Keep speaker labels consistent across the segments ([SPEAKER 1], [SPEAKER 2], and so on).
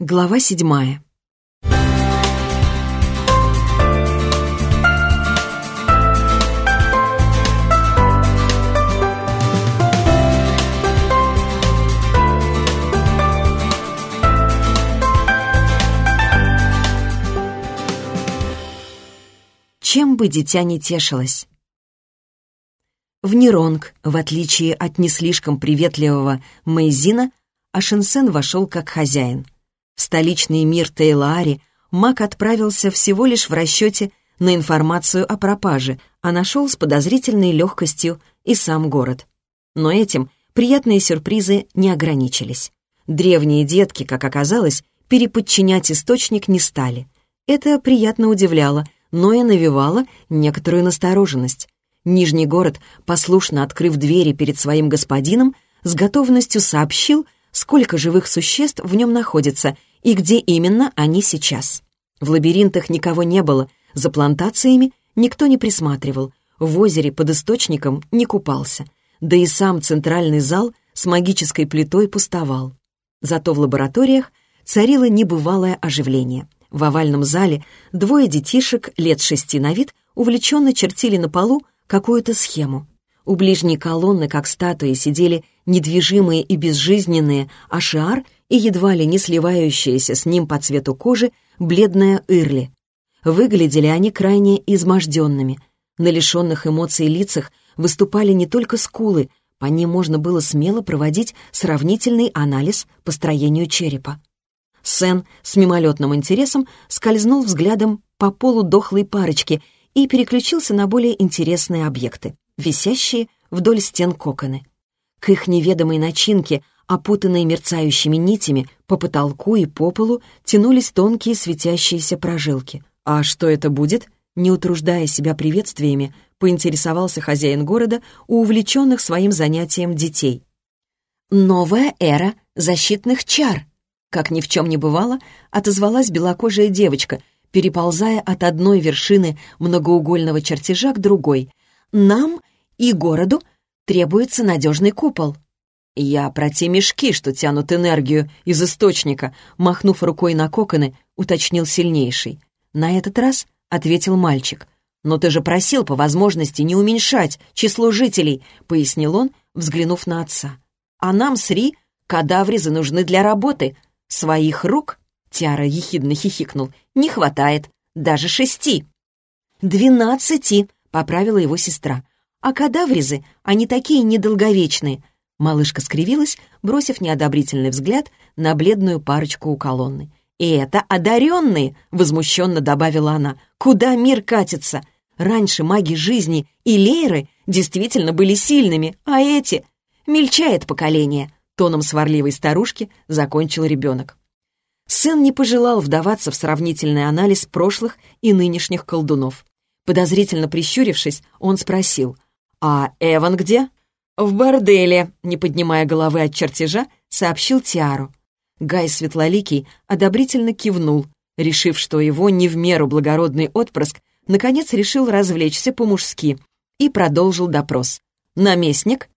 [SPEAKER 1] Глава седьмая. Чем бы дитя не тешилось? В Неронг, в отличие от не слишком приветливого Мэйзина, Ашенсен вошел как хозяин — столичный мир Тейлаари Мак отправился всего лишь в расчете на информацию о пропаже, а нашел с подозрительной легкостью и сам город. Но этим приятные сюрпризы не ограничились. Древние детки, как оказалось, переподчинять источник не стали. Это приятно удивляло, но и навевало некоторую настороженность. Нижний город, послушно открыв двери перед своим господином, с готовностью сообщил, сколько живых существ в нем находится и где именно они сейчас. В лабиринтах никого не было, за плантациями никто не присматривал, в озере под источником не купался, да и сам центральный зал с магической плитой пустовал. Зато в лабораториях царило небывалое оживление. В овальном зале двое детишек лет шести на вид увлеченно чертили на полу какую-то схему. У ближней колонны, как статуи, сидели недвижимые и безжизненные Ашиар и едва ли не сливающаяся с ним по цвету кожи бледная Ирли. Выглядели они крайне изможденными. На лишенных эмоций лицах выступали не только скулы, по ним можно было смело проводить сравнительный анализ по строению черепа. Сен с мимолетным интересом скользнул взглядом по полу дохлой парочки и переключился на более интересные объекты, висящие вдоль стен коконы. К их неведомой начинке Опутанные мерцающими нитями, по потолку и по полу тянулись тонкие светящиеся прожилки. «А что это будет?» Не утруждая себя приветствиями, поинтересовался хозяин города у увлеченных своим занятием детей. «Новая эра защитных чар!» Как ни в чем не бывало, отозвалась белокожая девочка, переползая от одной вершины многоугольного чертежа к другой. «Нам и городу требуется надежный купол». «Я про те мешки, что тянут энергию из источника», махнув рукой на коконы, уточнил сильнейший. На этот раз ответил мальчик. «Но ты же просил по возможности не уменьшать число жителей», пояснил он, взглянув на отца. «А нам с Ри кадавризы нужны для работы. Своих рук?» Тиара ехидно хихикнул. «Не хватает. Даже шести». «Двенадцати», — поправила его сестра. «А кадавризы, они такие недолговечные. Малышка скривилась, бросив неодобрительный взгляд на бледную парочку у колонны. «И это одаренные!» — возмущенно добавила она. «Куда мир катится? Раньше маги жизни и лейры действительно были сильными, а эти...» «Мельчает поколение!» — тоном сварливой старушки закончил ребенок. Сын не пожелал вдаваться в сравнительный анализ прошлых и нынешних колдунов. Подозрительно прищурившись, он спросил, «А Эван где?» «В борделе», — не поднимая головы от чертежа, сообщил Тиару. Гай Светлоликий одобрительно кивнул, решив, что его не в меру благородный отпрыск наконец решил развлечься по-мужски и продолжил допрос. «Наместник?»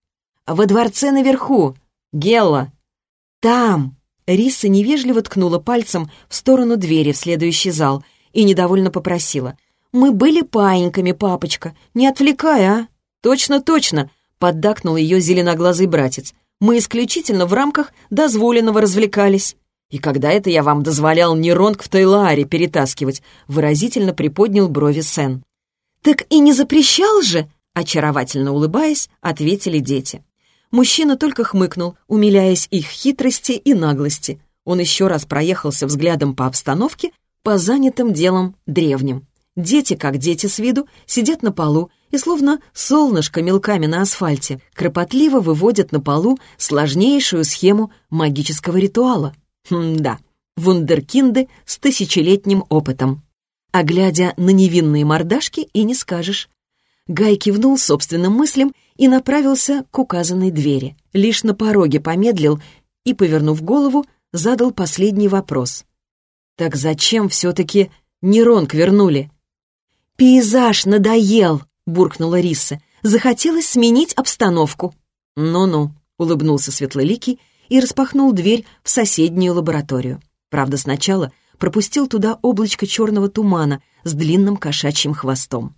[SPEAKER 1] «Во дворце наверху. Гелла». «Там!» Риса невежливо ткнула пальцем в сторону двери в следующий зал и недовольно попросила. «Мы были паиньками, папочка. Не отвлекай, а?» «Точно, точно!» Поддакнул ее зеленоглазый братец. «Мы исключительно в рамках дозволенного развлекались». «И когда это я вам дозволял нейронг в Тайлааре перетаскивать?» выразительно приподнял брови Сен. «Так и не запрещал же!» очаровательно улыбаясь, ответили дети. Мужчина только хмыкнул, умиляясь их хитрости и наглости. Он еще раз проехался взглядом по обстановке, по занятым делам древним. Дети, как дети с виду, сидят на полу и словно солнышко мелками на асфальте кропотливо выводят на полу сложнейшую схему магического ритуала. Хм, да, вундеркинды с тысячелетним опытом. А глядя на невинные мордашки, и не скажешь. Гай кивнул собственным мыслям и направился к указанной двери. Лишь на пороге помедлил и, повернув голову, задал последний вопрос. «Так зачем все-таки Неронг вернули?» «Пейзаж надоел!» — буркнула Риса. «Захотелось сменить обстановку». «Ну-ну», — улыбнулся Светлоликий и распахнул дверь в соседнюю лабораторию. Правда, сначала пропустил туда облачко черного тумана с длинным кошачьим хвостом.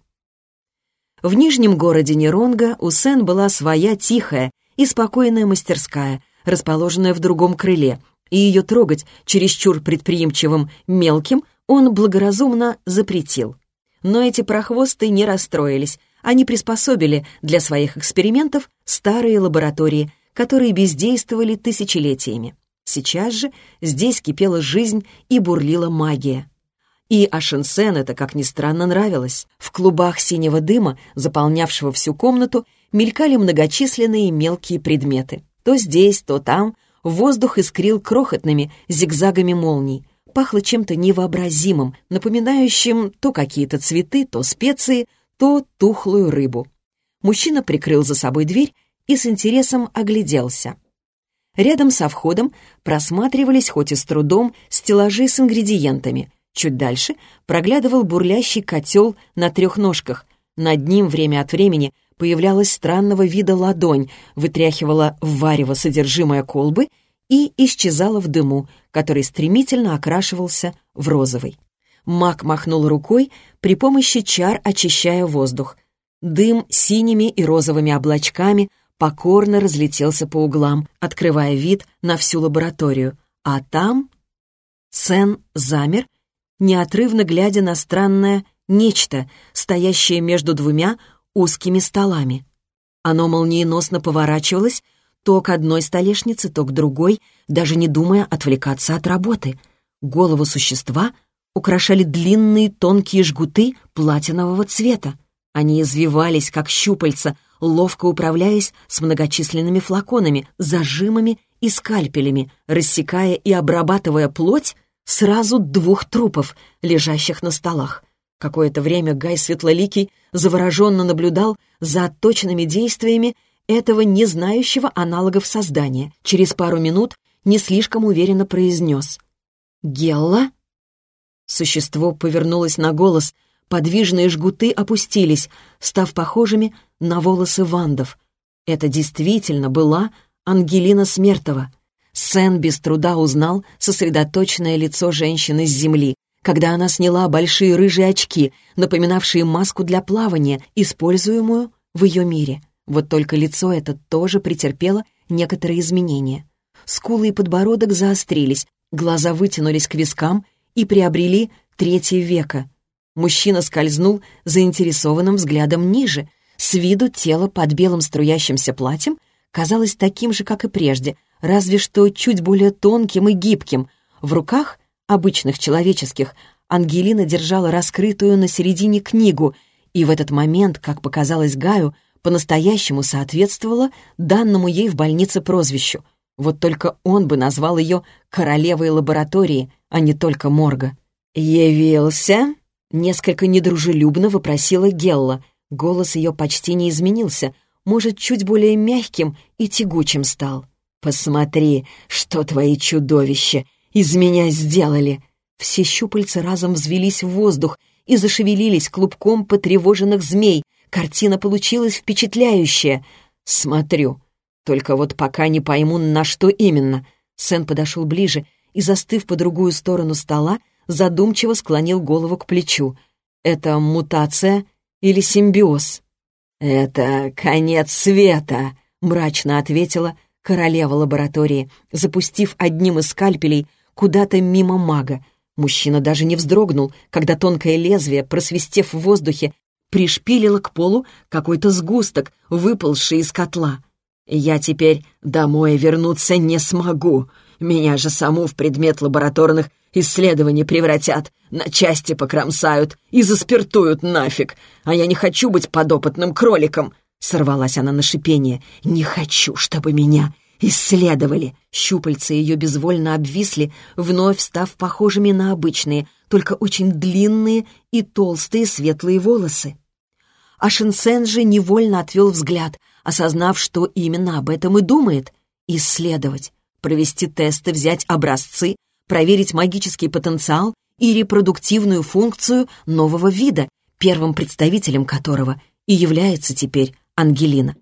[SPEAKER 1] В нижнем городе Неронга у Сен была своя тихая и спокойная мастерская, расположенная в другом крыле, и ее трогать чересчур предприимчивым мелким он благоразумно запретил. Но эти прохвосты не расстроились, они приспособили для своих экспериментов старые лаборатории, которые бездействовали тысячелетиями. Сейчас же здесь кипела жизнь и бурлила магия. И Ашенсен это, как ни странно, нравилось. В клубах синего дыма, заполнявшего всю комнату, мелькали многочисленные мелкие предметы. То здесь, то там воздух искрил крохотными зигзагами молний. Пахло чем-то невообразимым, напоминающим то какие-то цветы, то специи, то тухлую рыбу. Мужчина прикрыл за собой дверь и с интересом огляделся. Рядом со входом просматривались, хоть и с трудом, стеллажи с ингредиентами — Чуть дальше проглядывал бурлящий котел на трех ножках. Над ним время от времени появлялась странного вида ладонь, вытряхивала варево содержимое колбы и исчезала в дыму, который стремительно окрашивался в розовый. Мак махнул рукой, при помощи чар очищая воздух. Дым синими и розовыми облачками покорно разлетелся по углам, открывая вид на всю лабораторию. А там... Сен замер неотрывно глядя на странное нечто, стоящее между двумя узкими столами. Оно молниеносно поворачивалось то к одной столешнице, то к другой, даже не думая отвлекаться от работы. Голову существа украшали длинные тонкие жгуты платинового цвета. Они извивались, как щупальца, ловко управляясь с многочисленными флаконами, зажимами и скальпелями, рассекая и обрабатывая плоть сразу двух трупов, лежащих на столах. Какое-то время Гай Светлоликий завороженно наблюдал за точными действиями этого не знающего аналогов создания. Через пару минут не слишком уверенно произнес. «Гелла?» Существо повернулось на голос, подвижные жгуты опустились, став похожими на волосы вандов. Это действительно была Ангелина Смертова — Сен без труда узнал сосредоточенное лицо женщины с земли, когда она сняла большие рыжие очки, напоминавшие маску для плавания, используемую в ее мире. Вот только лицо это тоже претерпело некоторые изменения. Скулы и подбородок заострились, глаза вытянулись к вискам и приобрели третье веко. Мужчина скользнул заинтересованным взглядом ниже. С виду тело под белым струящимся платьем казалось таким же, как и прежде — разве что чуть более тонким и гибким. В руках, обычных человеческих, Ангелина держала раскрытую на середине книгу, и в этот момент, как показалось Гаю, по-настоящему соответствовала данному ей в больнице прозвищу. Вот только он бы назвал ее королевой лаборатории, а не только морга. «Явился?» — несколько недружелюбно вопросила Гелла. Голос ее почти не изменился, может, чуть более мягким и тягучим стал. «Посмотри, что твои чудовища из меня сделали!» Все щупальца разом взвелись в воздух и зашевелились клубком потревоженных змей. Картина получилась впечатляющая. «Смотрю. Только вот пока не пойму, на что именно». Сэн подошел ближе и, застыв по другую сторону стола, задумчиво склонил голову к плечу. «Это мутация или симбиоз?» «Это конец света», — мрачно ответила королева лаборатории, запустив одним из скальпелей куда-то мимо мага. Мужчина даже не вздрогнул, когда тонкое лезвие, просвистев в воздухе, пришпилило к полу какой-то сгусток, выползший из котла. «Я теперь домой вернуться не смогу. Меня же саму в предмет лабораторных исследований превратят, на части покромсают и заспиртуют нафиг. А я не хочу быть подопытным кроликом. Сорвалась она на шипение. «Не хочу, чтобы меня исследовали!» Щупальца ее безвольно обвисли, вновь став похожими на обычные, только очень длинные и толстые светлые волосы. А Шинсен же невольно отвел взгляд, осознав, что именно об этом и думает. Исследовать, провести тесты, взять образцы, проверить магический потенциал и репродуктивную функцию нового вида, первым представителем которого и является теперь Ангелина.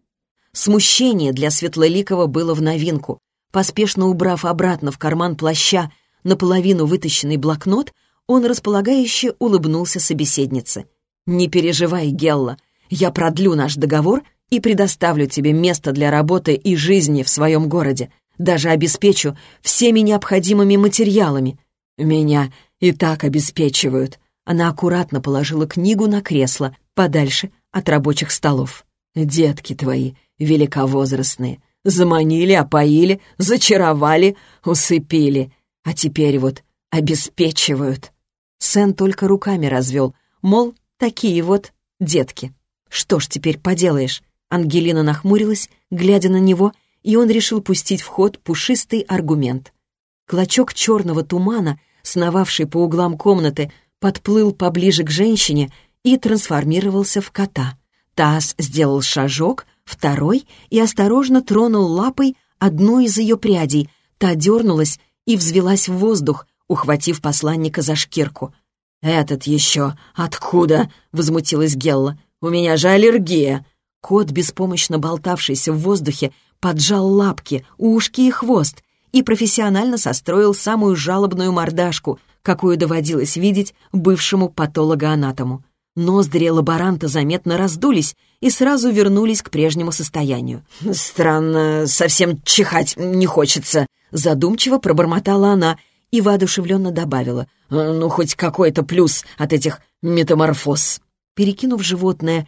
[SPEAKER 1] Смущение для Светлоликова было в новинку. Поспешно убрав обратно в карман плаща наполовину вытащенный блокнот, он располагающе улыбнулся собеседнице. «Не переживай, Гелла, я продлю наш договор и предоставлю тебе место для работы и жизни в своем городе. Даже обеспечу всеми необходимыми материалами. Меня и так обеспечивают». Она аккуратно положила книгу на кресло, подальше от рабочих столов. «Детки твои, великовозрастные, заманили, опоили, зачаровали, усыпили, а теперь вот обеспечивают». Сен только руками развел, мол, такие вот детки. Что ж теперь поделаешь? Ангелина нахмурилась, глядя на него, и он решил пустить в ход пушистый аргумент. Клочок черного тумана, сновавший по углам комнаты, подплыл поближе к женщине и трансформировался в кота. Таз сделал шажок, второй, и осторожно тронул лапой одну из ее прядей. Та дернулась и взвелась в воздух, ухватив посланника за шкирку. «Этот еще откуда?» — возмутилась Гелла. «У меня же аллергия!» Кот, беспомощно болтавшийся в воздухе, поджал лапки, ушки и хвост и профессионально состроил самую жалобную мордашку, какую доводилось видеть бывшему патологоанатому. Ноздри лаборанта заметно раздулись и сразу вернулись к прежнему состоянию. «Странно, совсем чихать не хочется», — задумчиво пробормотала она и воодушевленно добавила. «Ну, хоть какой-то плюс от этих метаморфоз». Перекинув животное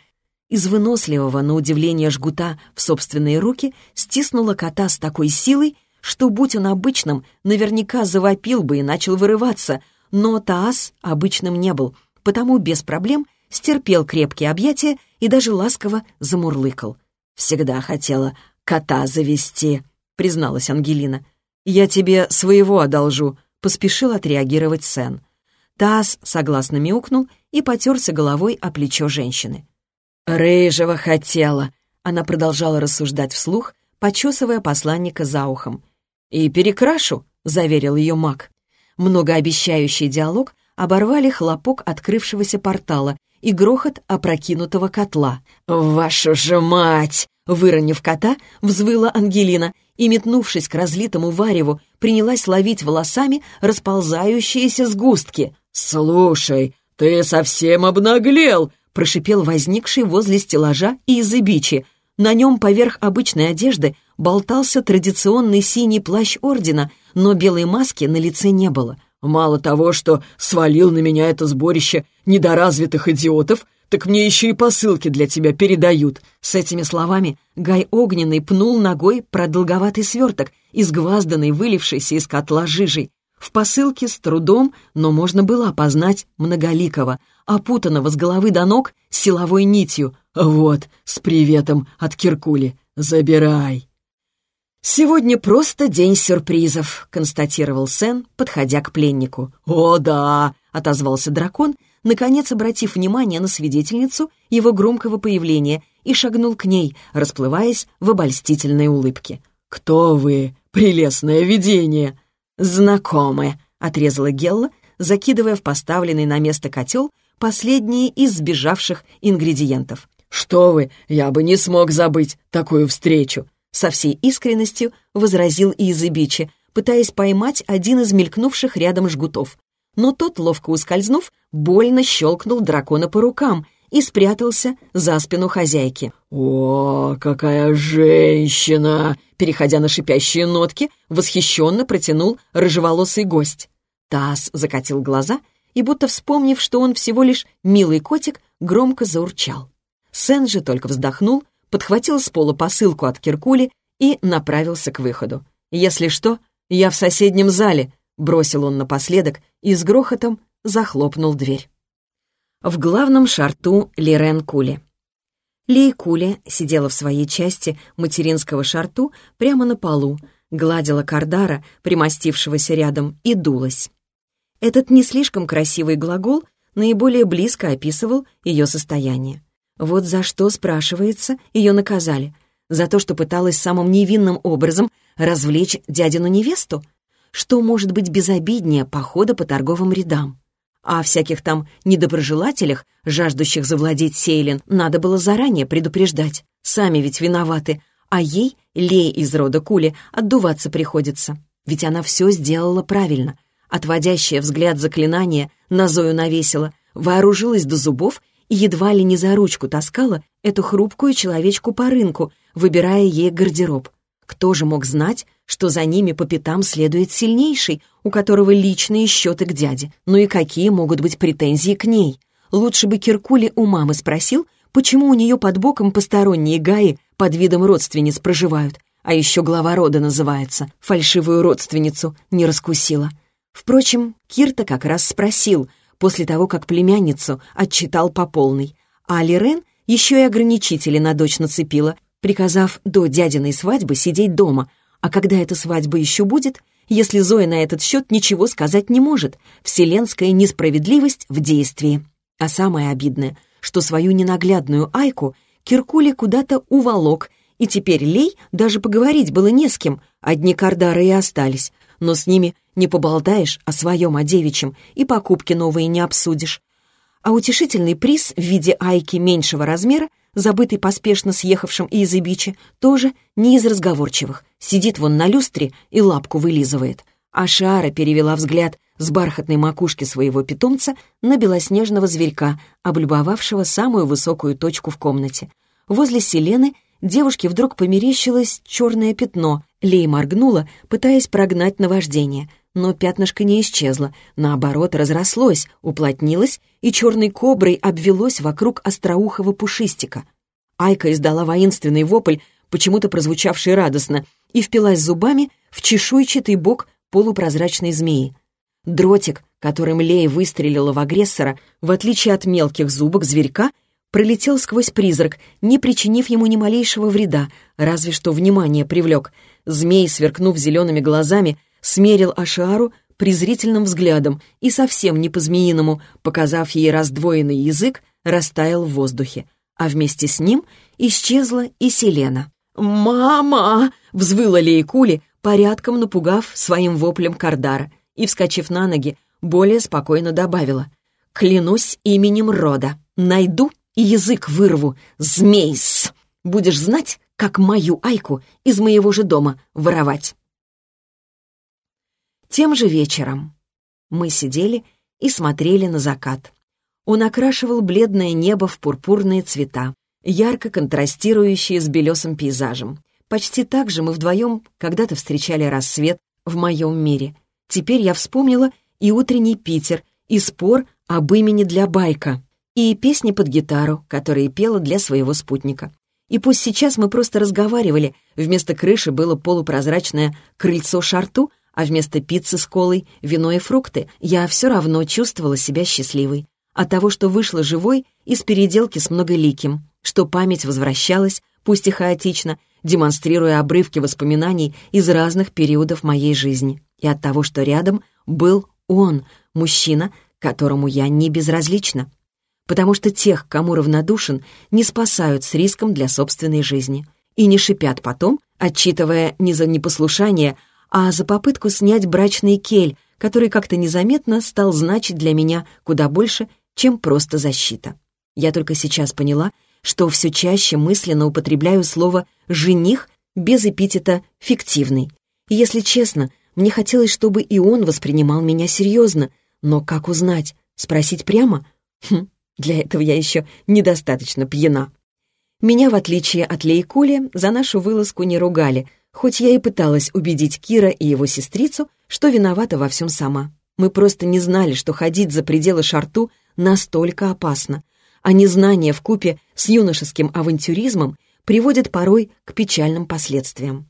[SPEAKER 1] из выносливого, на удивление, жгута в собственные руки, стиснула кота с такой силой, что, будь он обычным, наверняка завопил бы и начал вырываться, но Таас обычным не был, потому без проблем стерпел крепкие объятия и даже ласково замурлыкал. «Всегда хотела кота завести», — призналась Ангелина. «Я тебе своего одолжу», — поспешил отреагировать Сен. Таас согласно мяукнул и потерся головой о плечо женщины. «Рыжего хотела», — она продолжала рассуждать вслух, почесывая посланника за ухом. «И перекрашу», — заверил ее маг. Многообещающий диалог оборвали хлопок открывшегося портала и грохот опрокинутого котла. «Вашу же мать!» Выронив кота, взвыла Ангелина и, метнувшись к разлитому вареву, принялась ловить волосами расползающиеся сгустки. «Слушай, ты совсем обнаглел!» прошипел возникший возле стеллажа Изыбичи. На нем поверх обычной одежды болтался традиционный синий плащ ордена, но белой маски на лице не было. Мало того, что свалил на меня это сборище недоразвитых идиотов, так мне еще и посылки для тебя передают». С этими словами Гай Огненный пнул ногой продолговатый сверток, изгвазданный, вылившийся из котла жижей. В посылке с трудом, но можно было опознать многоликого, опутанного с головы до ног силовой нитью. «Вот, с приветом от Киркули. Забирай!» «Сегодня просто день сюрпризов», — констатировал Сен, подходя к пленнику. «О, да!» — отозвался дракон, наконец обратив внимание на свидетельницу его громкого появления и шагнул к ней, расплываясь в обольстительной улыбке. «Кто вы, прелестное видение?» «Знакомы», — отрезала Гелла, закидывая в поставленный на место котел последние из сбежавших ингредиентов. «Что вы, я бы не смог забыть такую встречу!» Со всей искренностью возразил Изыбичи, пытаясь поймать один из мелькнувших рядом жгутов. Но тот, ловко ускользнув, больно щелкнул дракона по рукам и спрятался за спину хозяйки. «О, какая женщина!» Переходя на шипящие нотки, восхищенно протянул рыжеволосый гость. Тасс закатил глаза и, будто вспомнив, что он всего лишь милый котик, громко заурчал. Сен же только вздохнул подхватил с пола посылку от Киркули и направился к выходу. «Если что, я в соседнем зале», — бросил он напоследок и с грохотом захлопнул дверь. В главном шарту Лирен Кули. Лей Кули сидела в своей части материнского шарту прямо на полу, гладила Кардара, примостившегося рядом, и дулась. Этот не слишком красивый глагол наиболее близко описывал ее состояние. Вот за что, спрашивается, ее наказали. За то, что пыталась самым невинным образом развлечь дядину невесту? Что может быть безобиднее похода по торговым рядам? А о всяких там недоброжелателях, жаждущих завладеть Сейлин, надо было заранее предупреждать. Сами ведь виноваты, а ей, Лей из рода Кули, отдуваться приходится. Ведь она все сделала правильно. отводящее взгляд заклинание, на Зою навесила, вооружилась до зубов и едва ли не за ручку таскала эту хрупкую человечку по рынку, выбирая ей гардероб. Кто же мог знать, что за ними по пятам следует сильнейший, у которого личные счеты к дяде? Ну и какие могут быть претензии к ней? Лучше бы Киркули у мамы спросил, почему у нее под боком посторонние гаи под видом родственниц проживают, а еще глава рода называется, фальшивую родственницу не раскусила. Впрочем, Кирта как раз спросил, после того, как племянницу отчитал по полной, а Лирен еще и ограничители на дочь нацепила, приказав до дядиной свадьбы сидеть дома, а когда эта свадьба еще будет, если Зоя на этот счет ничего сказать не может, вселенская несправедливость в действии. А самое обидное, что свою ненаглядную Айку Киркули куда-то уволок, и теперь Лей даже поговорить было не с кем, одни кардары и остались, но с ними не поболтаешь о своем, о девичьем, и покупки новые не обсудишь. А утешительный приз в виде Айки меньшего размера, забытый поспешно съехавшим из Ибичи, тоже не из разговорчивых. Сидит вон на люстре и лапку вылизывает. А Шара перевела взгляд с бархатной макушки своего питомца на белоснежного зверька, облюбовавшего самую высокую точку в комнате. Возле Селены девушке вдруг померещилось черное пятно. Лей моргнула, пытаясь прогнать наваждение. Но пятнышко не исчезло, наоборот, разрослось, уплотнилось и черной коброй обвелось вокруг остроухого пушистика. Айка издала воинственный вопль, почему-то прозвучавший радостно, и впилась зубами в чешуйчатый бок полупрозрачной змеи. Дротик, которым Лея выстрелила в агрессора, в отличие от мелких зубок зверька, пролетел сквозь призрак, не причинив ему ни малейшего вреда, разве что внимание привлек. Змей, сверкнув зелеными глазами, смерил Ашиару презрительным взглядом и совсем не по-змеиному, показав ей раздвоенный язык, растаял в воздухе. А вместе с ним исчезла и Селена. «Мама!» — взвыла Лейкули, порядком напугав своим воплем Кардара — и, вскочив на ноги, более спокойно добавила. «Клянусь именем рода. Найду и язык вырву. Змейс! Будешь знать, как мою Айку из моего же дома воровать». Тем же вечером мы сидели и смотрели на закат. Он окрашивал бледное небо в пурпурные цвета, ярко контрастирующие с белесым пейзажем. Почти так же мы вдвоем когда-то встречали рассвет в моем мире — Теперь я вспомнила и утренний Питер, и спор об имени для байка, и песни под гитару, которые пела для своего спутника. И пусть сейчас мы просто разговаривали, вместо крыши было полупрозрачное крыльцо шарту, а вместо пиццы с колой — вино и фрукты, я все равно чувствовала себя счастливой. От того, что вышла живой из переделки с многоликим, что память возвращалась, пусть и хаотично, демонстрируя обрывки воспоминаний из разных периодов моей жизни и от того, что рядом был он, мужчина, которому я не безразлична. Потому что тех, кому равнодушен, не спасают с риском для собственной жизни и не шипят потом, отчитывая не за непослушание, а за попытку снять брачный кель, который как-то незаметно стал значить для меня куда больше, чем просто защита. Я только сейчас поняла, что все чаще мысленно употребляю слово «жених» без эпитета «фиктивный». И, если честно, мне хотелось, чтобы и он воспринимал меня серьезно. Но как узнать? Спросить прямо? Хм, для этого я еще недостаточно пьяна. Меня, в отличие от Лейкули, за нашу вылазку не ругали, хоть я и пыталась убедить Кира и его сестрицу, что виновата во всем сама. Мы просто не знали, что ходить за пределы шарту настолько опасно, а незнание вкупе с юношеским авантюризмом приводит порой к печальным последствиям.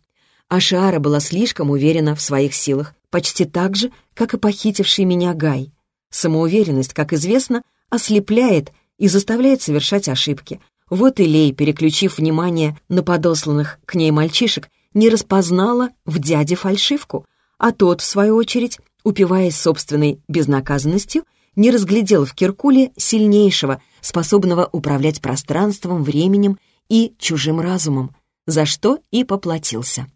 [SPEAKER 1] Ашиара была слишком уверена в своих силах, почти так же, как и похитивший меня Гай. Самоуверенность, как известно, ослепляет и заставляет совершать ошибки. Вот и Лей, переключив внимание на подосланных к ней мальчишек, не распознала в дяде фальшивку, а тот, в свою очередь, упиваясь собственной безнаказанностью, не разглядел в Киркуле сильнейшего, способного управлять пространством, временем и чужим разумом, за что и поплатился.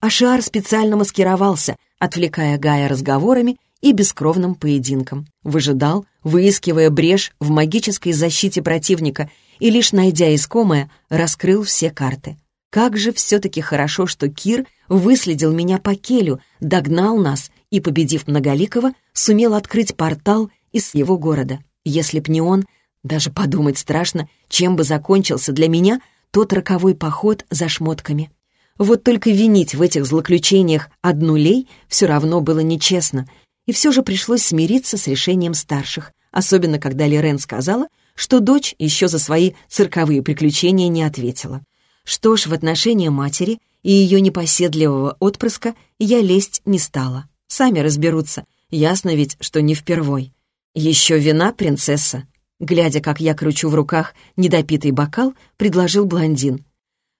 [SPEAKER 1] Ашар специально маскировался, отвлекая Гая разговорами и бескровным поединком. Выжидал, выискивая брешь в магической защите противника и, лишь найдя искомое, раскрыл все карты. Как же все-таки хорошо, что Кир выследил меня по келю, догнал нас и, победив Многоликого, сумел открыть портал из его города. Если б не он, даже подумать страшно, чем бы закончился для меня тот роковой поход за шмотками. Вот только винить в этих злоключениях одну лей все равно было нечестно, и все же пришлось смириться с решением старших, особенно когда Лерен сказала, что дочь еще за свои цирковые приключения не ответила. Что ж, в отношении матери и ее непоседливого отпрыска я лезть не стала. Сами разберутся, ясно ведь, что не впервой. Еще вина, принцесса. Глядя, как я кручу в руках недопитый бокал, предложил блондин.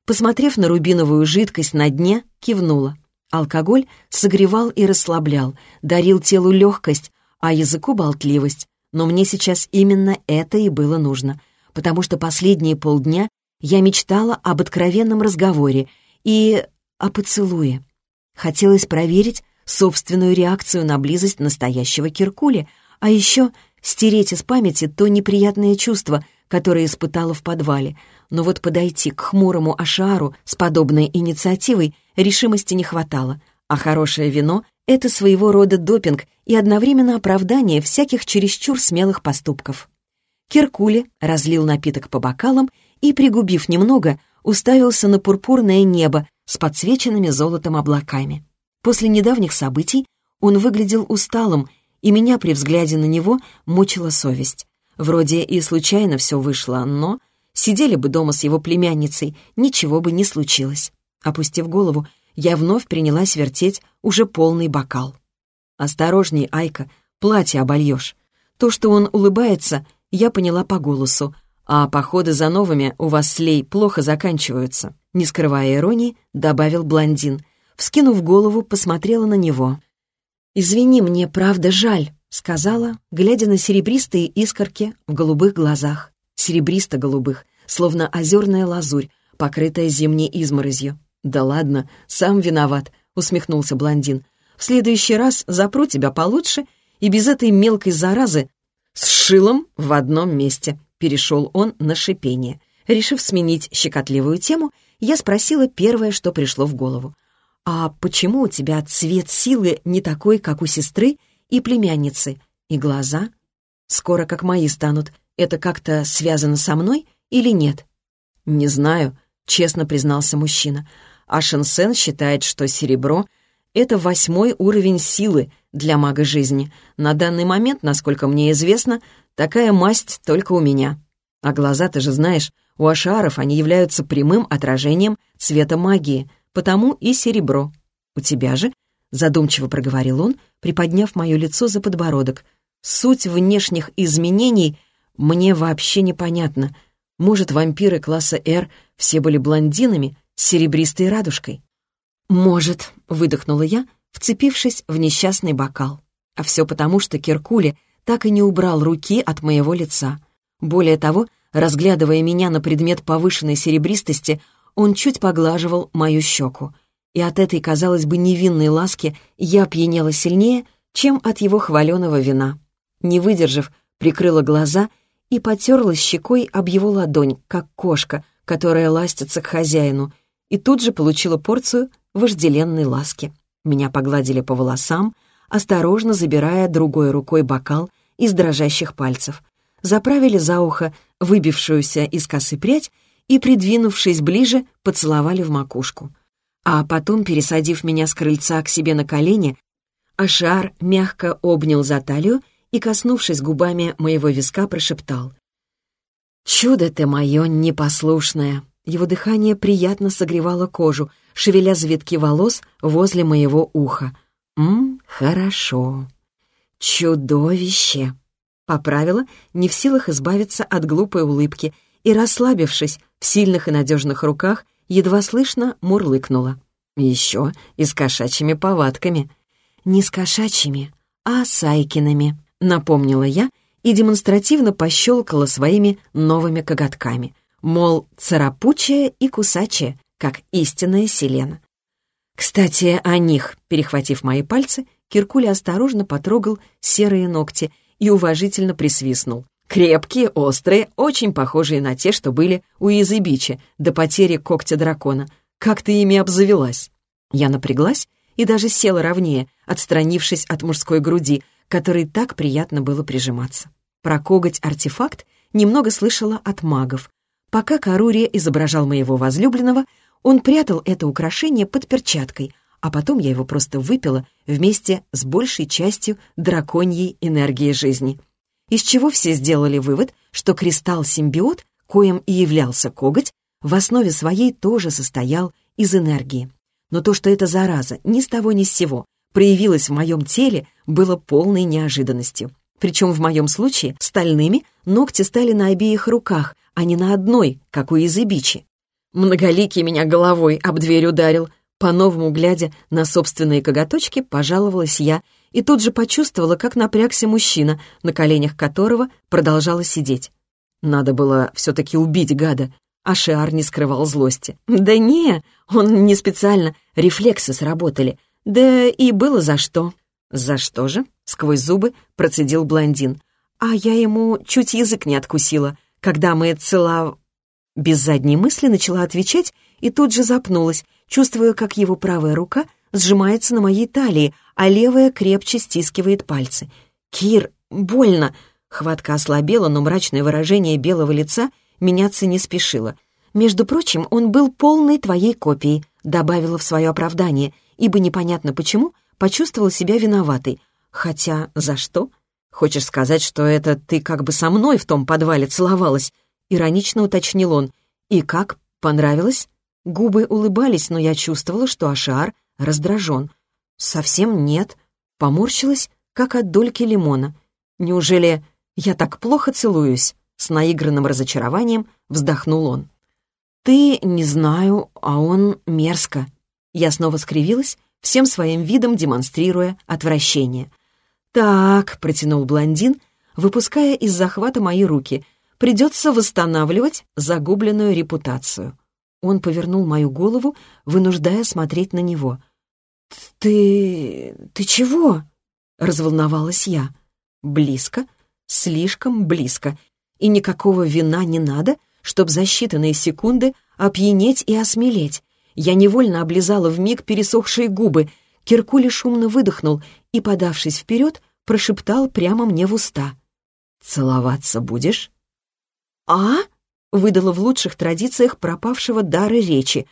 [SPEAKER 1] Посмотрев на рубиновую жидкость на дне, кивнула. Алкоголь согревал и расслаблял, дарил телу легкость, а языку болтливость. Но мне сейчас именно это и было нужно, потому что последние полдня я мечтала об откровенном разговоре и о поцелуе. Хотелось проверить собственную реакцию на близость настоящего Киркули, а еще стереть из памяти то неприятное чувство, которое испытала в подвале. Но вот подойти к хмурому Ашару с подобной инициативой решимости не хватало, а хорошее вино — это своего рода допинг и одновременно оправдание всяких чересчур смелых поступков. Киркули разлил напиток по бокалам и, пригубив немного, уставился на пурпурное небо с подсвеченными золотом облаками. После недавних событий он выглядел усталым, и меня при взгляде на него мучила совесть. Вроде и случайно все вышло, но сидели бы дома с его племянницей, ничего бы не случилось. Опустив голову, я вновь принялась вертеть уже полный бокал. «Осторожней, Айка, платье обольешь». То, что он улыбается, я поняла по голосу, а походы за новыми у вас с Лей плохо заканчиваются», не скрывая иронии, добавил блондин. Вскинув голову, посмотрела на него. «Извини, мне правда жаль», — сказала, глядя на серебристые искорки в голубых глазах. Серебристо-голубых, словно озерная лазурь, покрытая зимней изморозью. «Да ладно, сам виноват», — усмехнулся блондин. «В следующий раз запру тебя получше и без этой мелкой заразы с шилом в одном месте перешел он на шипение. Решив сменить щекотливую тему, я спросила первое, что пришло в голову. «А почему у тебя цвет силы не такой, как у сестры и племянницы? И глаза? Скоро как мои станут. Это как-то связано со мной или нет?» «Не знаю», — честно признался мужчина. «А Шенсен считает, что серебро — это восьмой уровень силы для мага жизни. На данный момент, насколько мне известно, Такая масть только у меня. А глаза, ты же знаешь, у ашаров они являются прямым отражением цвета магии, потому и серебро. У тебя же, задумчиво проговорил он, приподняв мое лицо за подбородок, суть внешних изменений мне вообще непонятна. Может, вампиры класса «Р» все были блондинами с серебристой радужкой? «Может», — выдохнула я, вцепившись в несчастный бокал. А все потому, что Киркули — так и не убрал руки от моего лица. Более того, разглядывая меня на предмет повышенной серебристости, он чуть поглаживал мою щеку. И от этой, казалось бы, невинной ласки я пьянела сильнее, чем от его хваленого вина. Не выдержав, прикрыла глаза и потерлась щекой об его ладонь, как кошка, которая ластится к хозяину, и тут же получила порцию вожделенной ласки. Меня погладили по волосам, осторожно забирая другой рукой бокал из дрожащих пальцев. Заправили за ухо выбившуюся из косы прядь и, придвинувшись ближе, поцеловали в макушку. А потом, пересадив меня с крыльца к себе на колени, Ашар мягко обнял за талию и, коснувшись губами моего виска, прошептал. «Чудо ты мое непослушное!» Его дыхание приятно согревало кожу, шевеля завитки волос возле моего уха. «М, хорошо. Чудовище!» Поправила, не в силах избавиться от глупой улыбки, и, расслабившись в сильных и надежных руках, едва слышно мурлыкнула. Еще и с кошачьими повадками. Не с кошачьими, а с Айкиными, напомнила я и демонстративно пощелкала своими новыми коготками. Мол, царапучая и кусачая, как истинная Селена. Кстати, о них, перехватив мои пальцы, Киркули осторожно потрогал серые ногти и уважительно присвистнул. Крепкие, острые, очень похожие на те, что были у Изыбичи до потери когтя дракона. Как ты ими обзавелась? Я напряглась и даже села ровнее, отстранившись от мужской груди, которой так приятно было прижиматься. Про коготь-артефакт немного слышала от магов. Пока Карурия изображал моего возлюбленного, он прятал это украшение под перчаткой, а потом я его просто выпила вместе с большей частью драконьей энергии жизни. Из чего все сделали вывод, что кристалл-симбиот, коим и являлся коготь, в основе своей тоже состоял из энергии. Но то, что эта зараза ни с того ни с сего проявилась в моем теле, было полной неожиданностью. Причем в моем случае стальными ногти стали на обеих руках, а не на одной, как у Изыбичи. Многоликий меня головой об дверь ударил. По-новому глядя на собственные коготочки, пожаловалась я и тут же почувствовала, как напрягся мужчина, на коленях которого продолжала сидеть. Надо было все-таки убить гада, а Шиар не скрывал злости. «Да не, он не специально, рефлексы сработали. Да и было за что». «За что же?» — сквозь зубы процедил блондин. «А я ему чуть язык не откусила, когда мы цела...» Без задней мысли начала отвечать и тут же запнулась, чувствуя, как его правая рука сжимается на моей талии, а левая крепче стискивает пальцы. «Кир, больно!» Хватка ослабела, но мрачное выражение белого лица меняться не спешило. «Между прочим, он был полной твоей копией», добавила в свое оправдание, ибо непонятно почему почувствовала себя виноватой. Хотя за что? Хочешь сказать, что это ты как бы со мной в том подвале целовалась? Иронично уточнил он. «И как? Понравилось?» Губы улыбались, но я чувствовала, что Ашар раздражен. «Совсем нет». Поморщилась, как от дольки лимона. «Неужели я так плохо целуюсь?» С наигранным разочарованием вздохнул он. «Ты не знаю, а он мерзко». Я снова скривилась, всем своим видом демонстрируя отвращение. «Так», — протянул блондин, выпуская из захвата мои руки, Придется восстанавливать загубленную репутацию. Он повернул мою голову, вынуждая смотреть на него. «Ты... ты чего?» — разволновалась я. «Близко, слишком близко, и никакого вина не надо, чтобы за считанные секунды опьянеть и осмелеть. Я невольно облизала вмиг пересохшие губы. Киркули шумно выдохнул и, подавшись вперед, прошептал прямо мне в уста. «Целоваться будешь?» «А?» — выдала в лучших традициях пропавшего дара речи.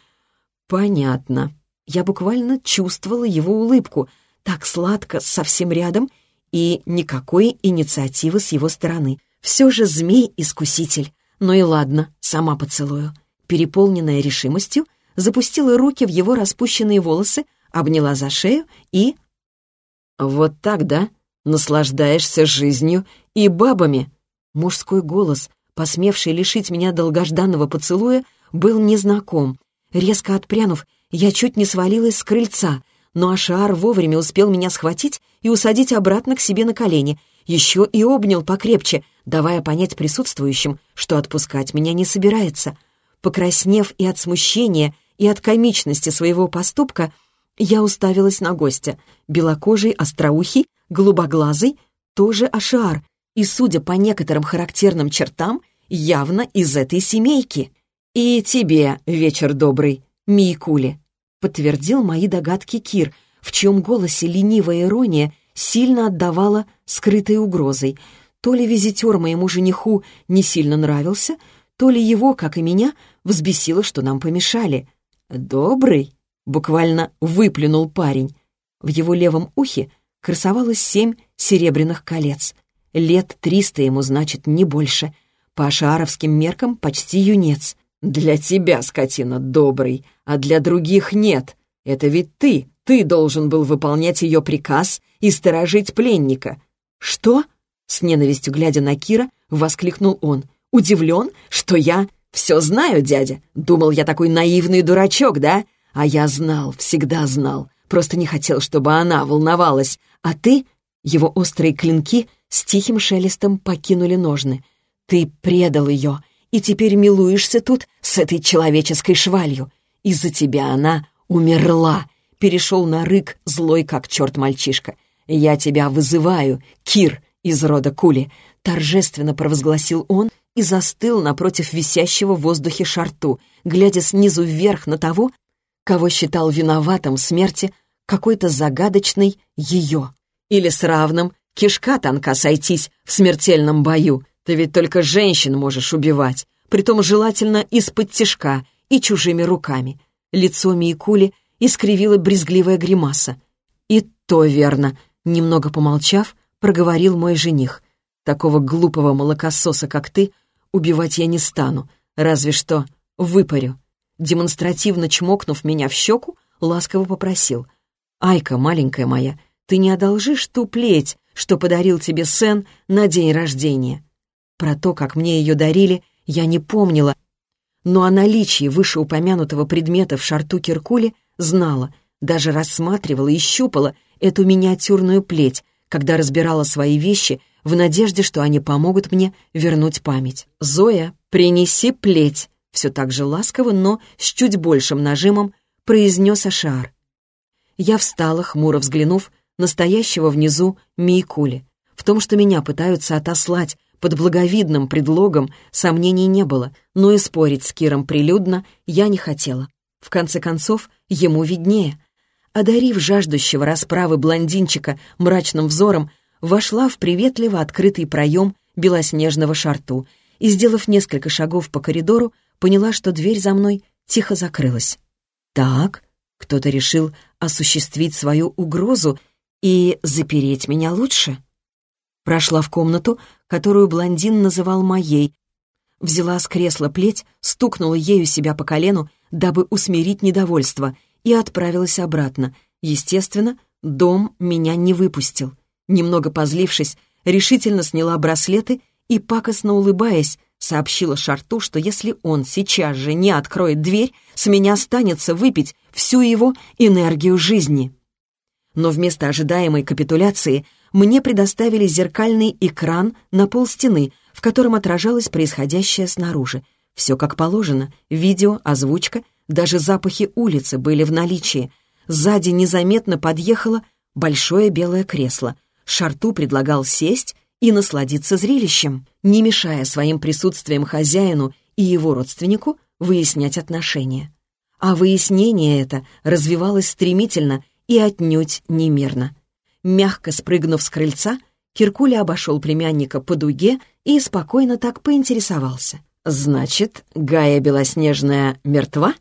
[SPEAKER 1] «Понятно». Я буквально чувствовала его улыбку, так сладко, совсем рядом, и никакой инициативы с его стороны. Все же змей-искуситель. Ну и ладно, сама поцелую. Переполненная решимостью, запустила руки в его распущенные волосы, обняла за шею и... «Вот так, да? Наслаждаешься жизнью и бабами?» Мужской голос, посмевший лишить меня долгожданного поцелуя, был незнаком. Резко отпрянув, я чуть не свалилась с крыльца, но Ашар вовремя успел меня схватить и усадить обратно к себе на колени, еще и обнял покрепче, давая понять присутствующим, что отпускать меня не собирается. Покраснев и от смущения, и от комичности своего поступка, я уставилась на гостя. Белокожий, остроухий, голубоглазый, тоже Ашар, и, судя по некоторым характерным чертам, явно из этой семейки. И тебе вечер добрый, Миикули, подтвердил мои догадки Кир, в чьем голосе ленивая ирония сильно отдавала скрытой угрозой. То ли визитер моему жениху не сильно нравился, то ли его, как и меня, взбесило, что нам помешали. «Добрый?» — буквально выплюнул парень. В его левом ухе красовалось семь серебряных колец. Лет триста ему, значит, не больше — по шааровским меркам почти юнец. Для тебя, скотина, добрый, а для других нет. Это ведь ты, ты должен был выполнять ее приказ и сторожить пленника. Что? С ненавистью глядя на Кира, воскликнул он. Удивлен, что я... Все знаю, дядя. Думал, я такой наивный дурачок, да? А я знал, всегда знал. Просто не хотел, чтобы она волновалась. А ты... Его острые клинки с тихим шелестом покинули ножны. Ты предал ее, и теперь милуешься тут с этой человеческой швалью. Из-за тебя она умерла. Перешел на рык, злой как черт мальчишка. «Я тебя вызываю, Кир из рода Кули», — торжественно провозгласил он и застыл напротив висящего в воздухе шарту, глядя снизу вверх на того, кого считал виноватым в смерти какой-то загадочный ее. Или с равным кишка тонка сойтись в смертельном бою. Ты ведь только женщин можешь убивать, притом желательно из-под тишка и чужими руками. Лицо Миикули искривила брезгливая гримаса. «И то верно», — немного помолчав, проговорил мой жених. «Такого глупого молокососа, как ты, убивать я не стану, разве что выпарю». Демонстративно чмокнув меня в щеку, ласково попросил. «Айка, маленькая моя, ты не одолжишь ту плеть, что подарил тебе Сен на день рождения?» Про то, как мне ее дарили, я не помнила, но о наличии вышеупомянутого предмета в шарту Киркуле знала, даже рассматривала и щупала эту миниатюрную плеть, когда разбирала свои вещи в надежде, что они помогут мне вернуть память. «Зоя, принеси плеть!» Все так же ласково, но с чуть большим нажимом произнес Ашар. Я встала, хмуро взглянув на стоящего внизу Мейкули. В том, что меня пытаются отослать под благовидным предлогом, сомнений не было, но и спорить с Киром прилюдно я не хотела. В конце концов, ему виднее. Одарив жаждущего расправы блондинчика мрачным взором, вошла в приветливо открытый проем белоснежного шарту и, сделав несколько шагов по коридору, поняла, что дверь за мной тихо закрылась. Так, кто-то решил осуществить свою угрозу и запереть меня лучше. Прошла в комнату, которую блондин называл моей, взяла с кресла плеть, стукнула ею себя по колену, дабы усмирить недовольство, и отправилась обратно. Естественно, дом меня не выпустил. Немного позлившись, решительно сняла браслеты и, пакостно улыбаясь, сообщила Шарту, что если он сейчас же не откроет дверь, с меня останется выпить всю его энергию жизни. Но вместо ожидаемой капитуляции мне предоставили зеркальный экран на полстены, в котором отражалось происходящее снаружи. Все как положено, видео, озвучка, даже запахи улицы были в наличии. Сзади незаметно подъехало большое белое кресло. Шарту предлагал сесть и насладиться зрелищем, не мешая своим присутствием хозяину и его родственнику выяснять отношения. А выяснение это развивалось стремительно и отнюдь немирно. Мягко спрыгнув с крыльца, Киркуля обошел племянника по дуге и спокойно так поинтересовался. «Значит, Гая Белоснежная мертва?»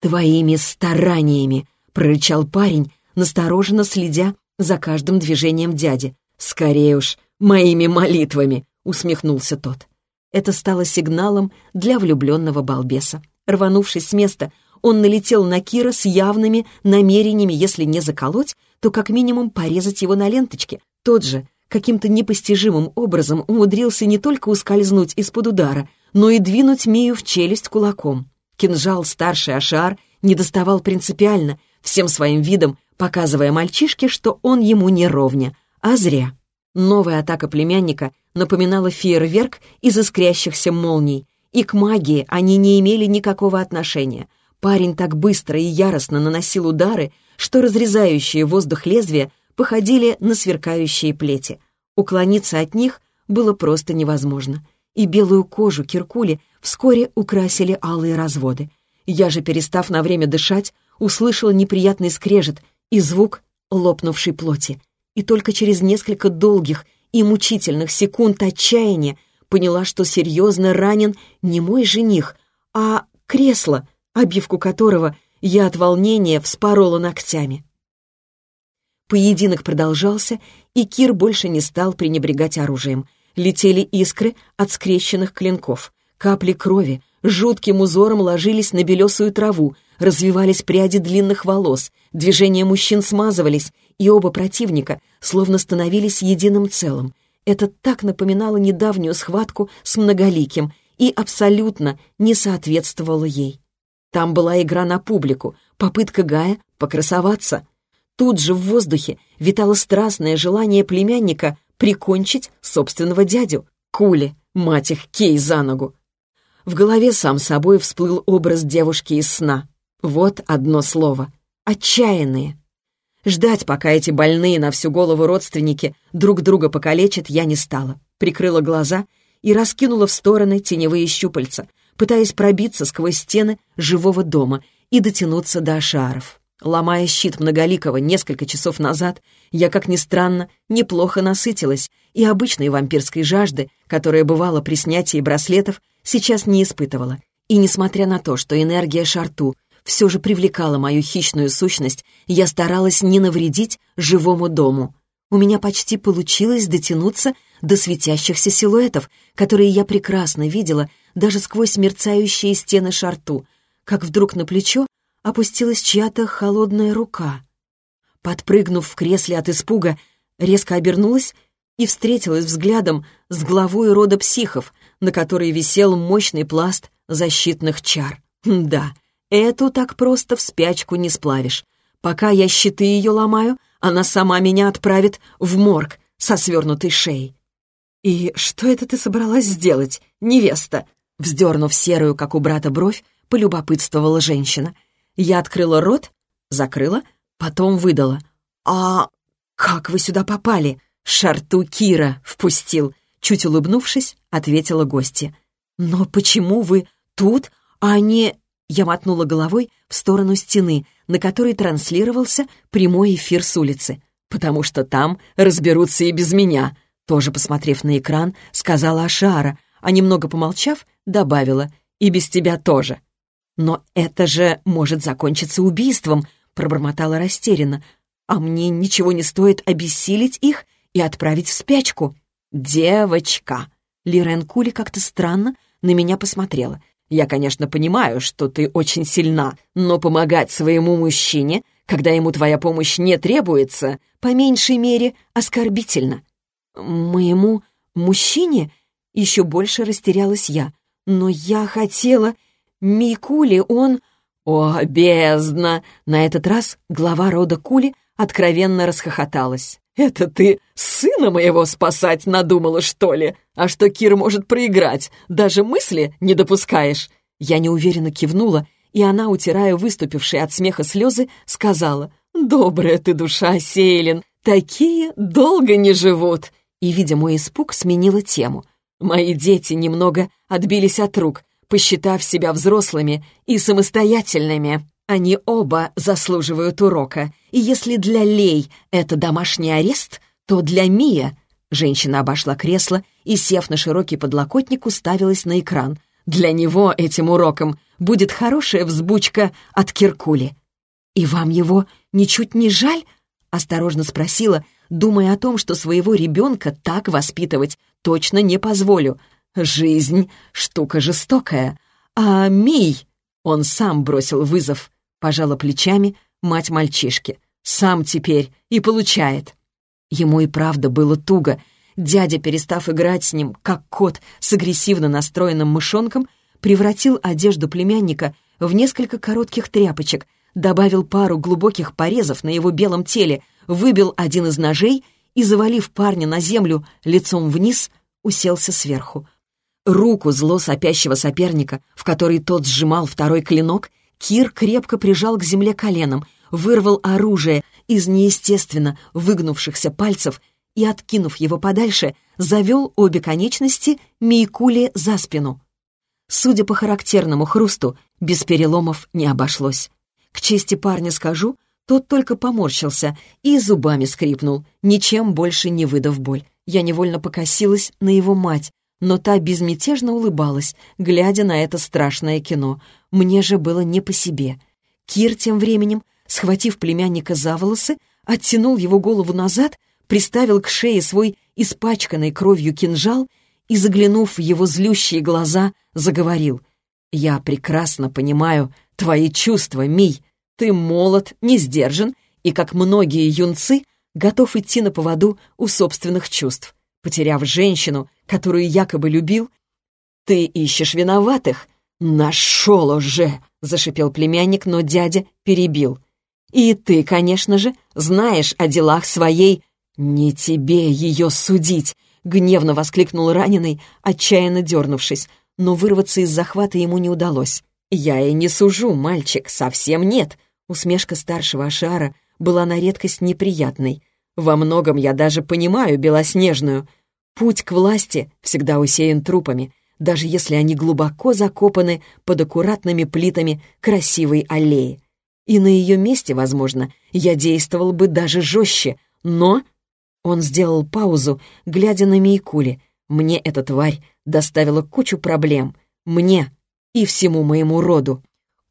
[SPEAKER 1] «Твоими стараниями!» — прорычал парень, настороженно следя за каждым движением дяди. «Скорее уж, моими молитвами!» — усмехнулся тот. Это стало сигналом для влюбленного балбеса. Рванувшись с места, он налетел на Кира с явными намерениями, если не заколоть, то как минимум порезать его на ленточке. Тот же каким-то непостижимым образом умудрился не только ускользнуть из-под удара, но и двинуть Мию в челюсть кулаком. Кинжал старший Ашар не доставал принципиально, всем своим видом показывая мальчишке, что он ему не ровня, а зря. Новая атака племянника напоминала фейерверк из искрящихся молний, и к магии они не имели никакого отношения. Парень так быстро и яростно наносил удары, что разрезающие воздух лезвия походили на сверкающие плети. Уклониться от них было просто невозможно. И белую кожу Киркули вскоре украсили алые разводы. Я же, перестав на время дышать, услышала неприятный скрежет и звук лопнувшей плоти. И только через несколько долгих и мучительных секунд отчаяния поняла, что серьезно ранен не мой жених, а кресло, обивку которого я от волнения вспорола ногтями. Поединок продолжался, и Кир больше не стал пренебрегать оружием. Летели искры от скрещенных клинков. Капли крови жутким узором ложились на белесую траву, развивались пряди длинных волос, движения мужчин смазывались, и оба противника словно становились единым целым. Это так напоминало недавнюю схватку с многоликим и абсолютно не соответствовало ей. Там была игра на публику, попытка Гая покрасоваться. Тут же в воздухе витало страстное желание племянника прикончить собственного дядю. Кули, мать их, кей за ногу. В голове сам собой всплыл образ девушки из сна. Вот одно слово. Отчаянные. Ждать, пока эти больные на всю голову родственники друг друга покалечат, я не стала. Прикрыла глаза и раскинула в стороны теневые щупальца — пытаясь пробиться сквозь стены живого дома и дотянуться до шаров. Ломая щит Многоликого несколько часов назад, я, как ни странно, неплохо насытилась, и обычной вампирской жажды, которая бывала при снятии браслетов, сейчас не испытывала. И несмотря на то, что энергия Шарту все же привлекала мою хищную сущность, я старалась не навредить живому дому. У меня почти получилось дотянуться до светящихся силуэтов, которые я прекрасно видела даже сквозь мерцающие стены Шарту, как вдруг на плечо опустилась чья-то холодная рука. Подпрыгнув в кресле от испуга, резко обернулась и встретилась взглядом с главой рода психов, на которой висел мощный пласт защитных чар. Да, эту так просто в спячку не сплавишь. Пока я щиты ее ломаю, она сама меня отправит в морг со свернутой шеей. «И что это ты собралась сделать, невеста?» Вздернув серую, как у брата, бровь, полюбопытствовала женщина — я открыла рот, закрыла, потом выдала. «А как вы сюда попали?» «Шарту Кира впустил», — чуть улыбнувшись, ответила гостья. «Но почему вы тут, а не...» Я мотнула головой в сторону стены, на которой транслировался прямой эфир с улицы. «Потому что там разберутся и без меня», тоже посмотрев на экран, сказала Ашара, а немного помолчав, добавила «и без тебя тоже». «Но это же может закончиться убийством», — пробормотала растерянно. «А мне ничего не стоит обессилить их и отправить в спячку». «Девочка!» Лирен Кули как-то странно на меня посмотрела. «Я, конечно, понимаю, что ты очень сильна, но помогать своему мужчине, когда ему твоя помощь не требуется, по меньшей мере оскорбительно». «Моему мужчине?» Еще больше растерялась я. «Но я хотела...» Микули, он... О, бездна! На этот раз глава рода Кули откровенно расхохоталась. «Это ты сына моего спасать надумала, что ли? А что Кир может проиграть? Даже мысли не допускаешь?» Я неуверенно кивнула, и она, утирая выступившие от смеха слезы, сказала, «Добрая ты душа, Сейлин, такие долго не живут!» И, видя мой испуг, сменила тему. «Мои дети немного отбились от рук, посчитав себя взрослыми и самостоятельными. Они оба заслуживают урока, и если для Лей это домашний арест, то для Мия... Женщина обошла кресло и, сев на широкий подлокотник, уставилась на экран. Для него этим уроком будет хорошая взбучка от Киркули. «И вам его ничуть не жаль?» — осторожно спросила, думая о том, что своего ребенка так воспитывать точно не позволю. Жизнь — штука жестокая. А Мий... Он сам бросил вызов. Пожала плечами мать мальчишки. Сам теперь и получает. Ему и правда было туго. Дядя, перестав играть с ним, как кот с агрессивно настроенным мышонком, превратил одежду племянника в несколько коротких тряпочек, добавил пару глубоких порезов на его белом теле, выбил один из ножей и, завалив парня на землю лицом вниз, уселся сверху. Руку зло сопящего соперника, в который тот сжимал второй клинок, Кир крепко прижал к земле коленом, вырвал оружие из неестественно выгнувшихся пальцев и, откинув его подальше, завел обе конечности Мейкуле за спину. Судя по характерному хрусту, без переломов не обошлось. К чести парня скажу, тот только поморщился и зубами скрипнул, ничем больше не выдав боль. Я невольно покосилась на его мать, но та безмятежно улыбалась, глядя на это страшное кино. Мне же было не по себе. Кир тем временем, схватив племянника за волосы, оттянул его голову назад, приставил к шее свой испачканный кровью кинжал и, заглянув в его злющие глаза, заговорил. «Я прекрасно понимаю твои чувства, Мий. Ты молод, не сдержан и, как многие юнцы, готов идти на поводу у собственных чувств. Потеряв женщину, которую якобы любил, ты ищешь виноватых. Нашел уже, зашипел племянник, но дядя перебил. И ты, конечно же, знаешь о делах своей... Не тебе ее судить, гневно воскликнул раненый, отчаянно дернувшись, но вырваться из захвата ему не удалось. «Я и не сужу, мальчик, совсем нет!» Усмешка старшего Ашара была на редкость неприятной. «Во многом я даже понимаю Белоснежную. Путь к власти всегда усеян трупами, даже если они глубоко закопаны под аккуратными плитами красивой аллеи. И на ее месте, возможно, я действовал бы даже жестче, но... Он сделал паузу, глядя на Мейкули. Мне эта тварь доставила кучу проблем. Мне и всему моему роду.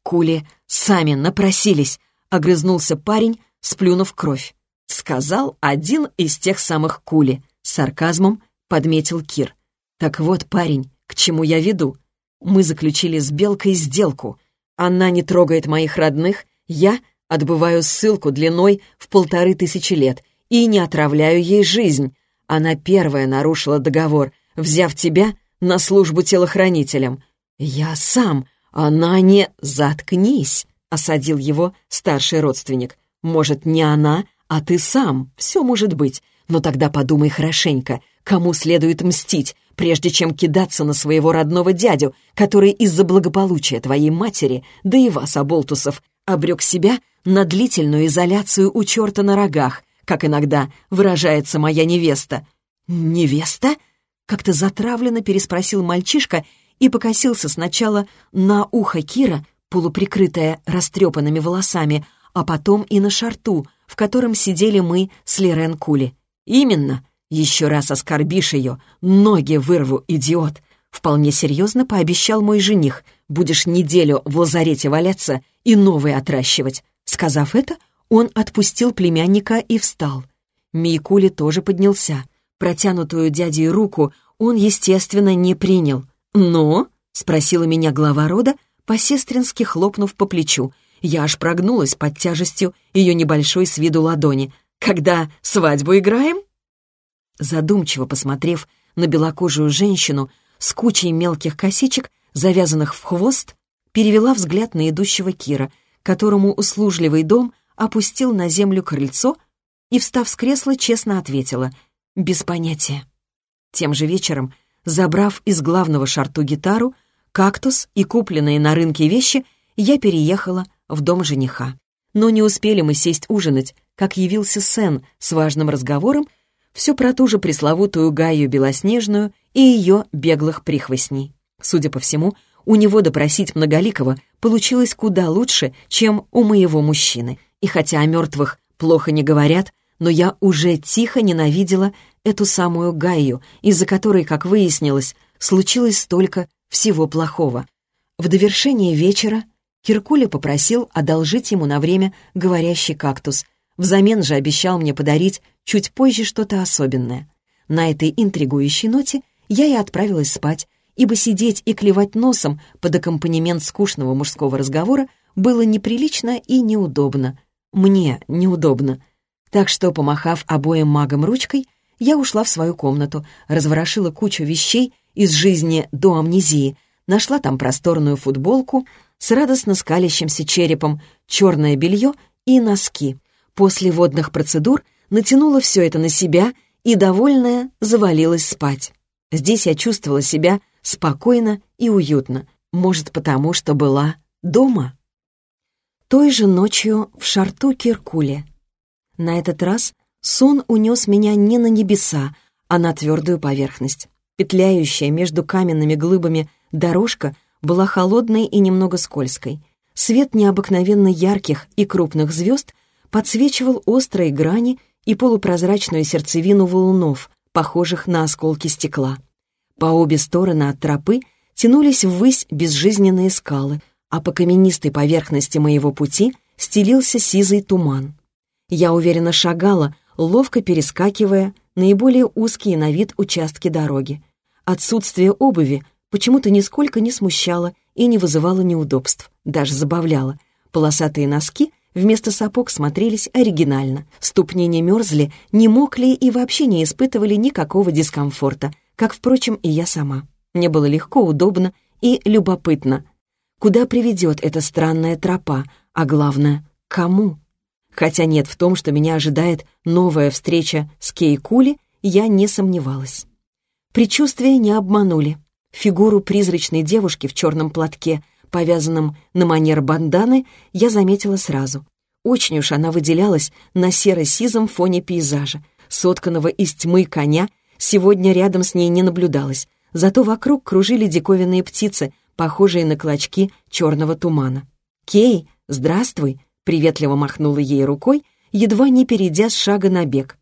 [SPEAKER 1] Кули сами напросились, огрызнулся парень, сплюнув кровь. Сказал один из тех самых кули. С сарказмом подметил Кир. Так вот, парень, к чему я веду. Мы заключили с Белкой сделку. Она не трогает моих родных, я отбываю ссылку длиной в полторы тысячи лет и не отравляю ей жизнь. Она первая нарушила договор, взяв тебя на службу телохранителем. Я сам, она не... Заткнись, осадил его старший родственник. Может, не она, а ты сам, все может быть. Но тогда подумай хорошенько, кому следует мстить, прежде чем кидаться на своего родного дядю, который из-за благополучия твоей матери, да и вас, оболтусов, обрек себя на длительную изоляцию у черта на рогах, как иногда выражается моя невеста. «Невеста?» — как-то затравленно переспросил мальчишка и покосился сначала на ухо Кира, полуприкрытое растрепанными волосами, а потом и на шарту, в котором сидели мы с Лерен Кули. «Именно. Еще раз оскорбишь ее, ноги вырву, идиот!» Вполне серьезно пообещал мой жених. «Будешь неделю в лазарете валяться и новые отращивать». Сказав это, он отпустил племянника и встал. Мейкули тоже поднялся. Протянутую дядей руку он, естественно, не принял. «Но?» — спросила меня глава рода, по-сестрински хлопнув по плечу. Я аж прогнулась под тяжестью ее небольшой с виду ладони. «Когда свадьбу играем?» Задумчиво посмотрев на белокожую женщину с кучей мелких косичек, завязанных в хвост, перевела взгляд на идущего Кира, которому услужливый дом опустил на землю крыльцо и, встав с кресла, честно ответила «Без понятия». Тем же вечером, забрав из главного шарту гитару, кактус и купленные на рынке вещи, я переехала в дом жениха. Но не успели мы сесть ужинать, как явился Сен с важным разговором все про ту же пресловутую Гаю Белоснежную и ее беглых прихвостней. Судя по всему, у него допросить Многоликого получилось куда лучше, чем у моего мужчины. И хотя о мертвых плохо не говорят, но я уже тихо ненавидела эту самую Гаю, из-за которой, как выяснилось, случилось столько всего плохого. В довершение вечера Киркуля попросил одолжить ему на время говорящий кактус, взамен же обещал мне подарить чуть позже что-то особенное. На этой интригующей ноте я и отправилась спать, ибо сидеть и клевать носом под аккомпанемент скучного мужского разговора было неприлично и неудобно. Мне неудобно. Так что, помахав обоим магом ручкой, я ушла в свою комнату, разворошила кучу вещей из жизни до амнезии, нашла там просторную футболку с радостно скалящимся черепом, черное белье и носки. После водных процедур натянула все это на себя и, довольная, завалилась спать. Здесь я чувствовала себя спокойно и уютно, может, потому что была дома. Той же ночью в шарту Киркуле. На этот раз сон унес меня не на небеса, а на твердую поверхность. Петляющая между каменными глыбами дорожка была холодной и немного скользкой. Свет необыкновенно ярких и крупных звезд подсвечивал острые грани и полупрозрачную сердцевину валунов, похожих на осколки стекла. По обе стороны от тропы тянулись ввысь безжизненные скалы, а по каменистой поверхности моего пути стелился сизый туман. Я уверенно шагала, ловко перескакивая наиболее узкие на вид участки дороги. Отсутствие обуви почему-то нисколько не смущало и не вызывало неудобств, даже забавляло. Полосатые носки вместо сапог смотрелись оригинально. Ступни не мерзли, не мокли и вообще не испытывали никакого дискомфорта, как, впрочем, и я сама. Мне было легко, удобно и любопытно. Куда приведет эта странная тропа, а главное, кому? Хотя нет в том, что меня ожидает новая встреча с Кейкули, я не сомневалась. Предчувствия не обманули. Фигуру призрачной девушки в черном платке, повязанном на манер банданы, я заметила сразу. Очень уж она выделялась на серо-сизом фоне пейзажа. Сотканного из тьмы коня сегодня рядом с ней не наблюдалось, зато вокруг кружили диковинные птицы, похожие на клочки черного тумана. «Кей, здравствуй!» Приветливо махнула ей рукой, едва не перейдя с шага на бег.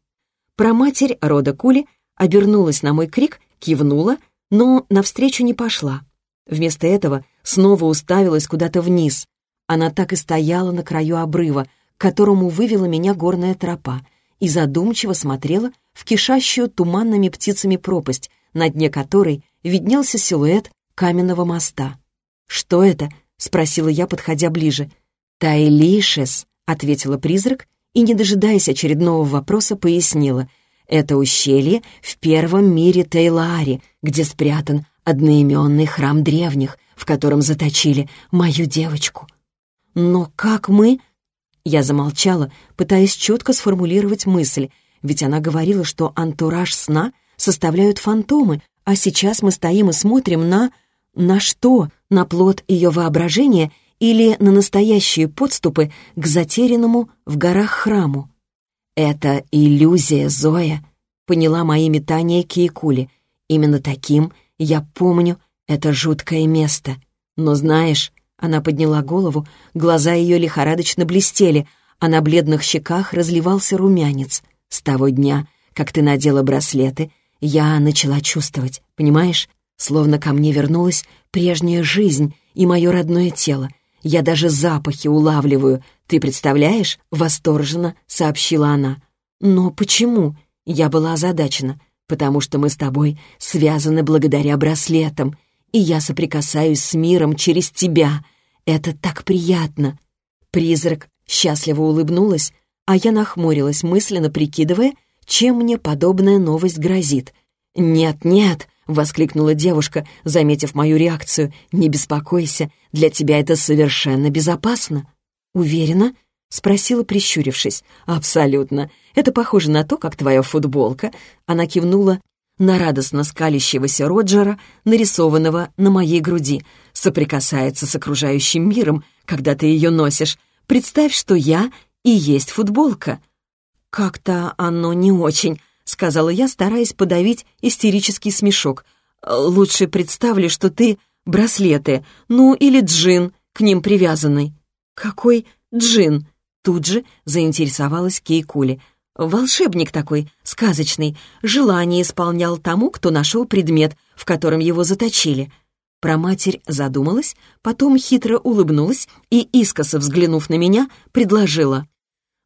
[SPEAKER 1] Про матерь рода Кули обернулась на мой крик, кивнула, но навстречу не пошла. Вместо этого снова уставилась куда-то вниз. Она так и стояла на краю обрыва, к которому вывела меня горная тропа, и задумчиво смотрела в кишащую туманными птицами пропасть, на дне которой виднелся силуэт каменного моста. «Что это?» — спросила я, подходя ближе. «Тайлишес», — ответила призрак, и, не дожидаясь очередного вопроса, пояснила. «Это ущелье в первом мире Тейлаари, где спрятан одноименный храм древних, в котором заточили мою девочку». «Но как мы...» Я замолчала, пытаясь четко сформулировать мысль, ведь она говорила, что антураж сна составляют фантомы, а сейчас мы стоим и смотрим на... На что? На плод ее воображения или на настоящие подступы к затерянному в горах храму? «Это иллюзия, Зоя», — поняла мои метания Кейкули. «Именно таким я помню это жуткое место. Но знаешь...» Она подняла голову, глаза ее лихорадочно блестели, а на бледных щеках разливался румянец. «С того дня, как ты надела браслеты, я начала чувствовать, понимаешь? Словно ко мне вернулась прежняя жизнь и мое родное тело. Я даже запахи улавливаю. Ты представляешь?» — восторженно сообщила она. «Но почему?» — я была озадачена. «Потому что мы с тобой связаны благодаря браслетам, и я соприкасаюсь с миром через тебя. Это так приятно!» Призрак счастливо улыбнулась, а я нахмурилась, мысленно прикидывая, чем мне подобная новость грозит. «Нет, нет!» — воскликнула девушка, заметив мою реакцию. «Не беспокойся, для тебя это совершенно безопасно». «Уверена?» — спросила, прищурившись. «Абсолютно. Это похоже на то, как твоя футболка». Она кивнула на радостно скалящегося Роджера, нарисованного на моей груди. Соприкасается с окружающим миром, когда ты ее носишь. Представь, что я и есть футболка». «Как-то оно не очень», — сказала я, стараясь подавить истерический смешок. «Лучше представлю, что ты браслеты, ну или джин, к ним привязанный». «Какой джин?» Тут же заинтересовалась Кейкули. «Волшебник такой, сказочный, желание исполнял тому, кто нашел предмет, в котором его заточили». Про матерь задумалась, потом хитро улыбнулась и, искоса взглянув на меня, предложила.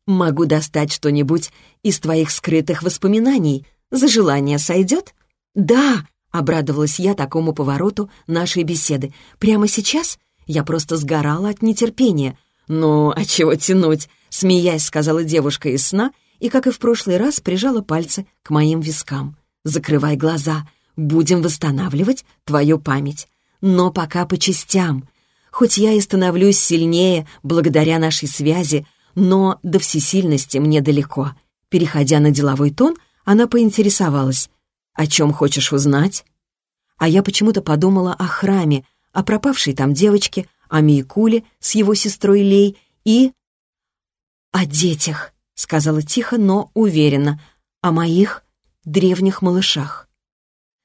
[SPEAKER 1] «Могу достать что-нибудь из твоих скрытых воспоминаний. За желание сойдет?» «Да!» — обрадовалась я такому повороту нашей беседы. «Прямо сейчас?» Я просто сгорала от нетерпения. «Ну, а чего тянуть?» — смеясь сказала девушка из сна и, как и в прошлый раз, прижала пальцы к моим вискам. «Закрывай глаза. Будем восстанавливать твою память. Но пока по частям. Хоть я и становлюсь сильнее благодаря нашей связи, но до всесильности мне далеко. Переходя на деловой тон, она поинтересовалась. «О чем хочешь узнать?» А я почему-то подумала о храме, о пропавшей там девочке, о Мейкуле с его сестрой Лей и... «О детях», — сказала тихо, но уверенно, «о моих древних малышах».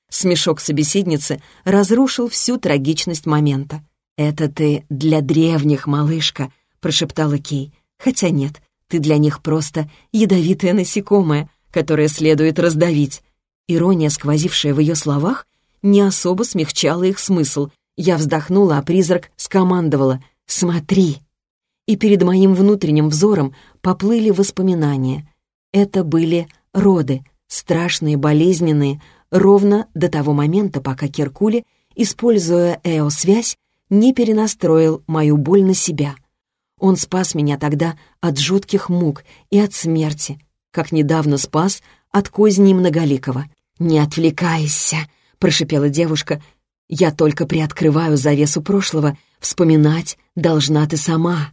[SPEAKER 1] Смешок собеседницы разрушил всю трагичность момента. «Это ты для древних, малышка», — прошептала Кей. Хотя нет, ты для них просто ядовитое насекомое, которое следует раздавить. Ирония, сквозившая в ее словах, не особо смягчала их смысл. Я вздохнула, а призрак скомандовала «Смотри!». И перед моим внутренним взором поплыли воспоминания. Это были роды, страшные, болезненные, ровно до того момента, пока Киркули, используя эо-связь, не перенастроил мою боль на себя — он спас меня тогда от жутких мук и от смерти, как недавно спас от козни Многоликого. «Не отвлекайся», — прошипела девушка. «Я только приоткрываю завесу прошлого. Вспоминать должна ты сама».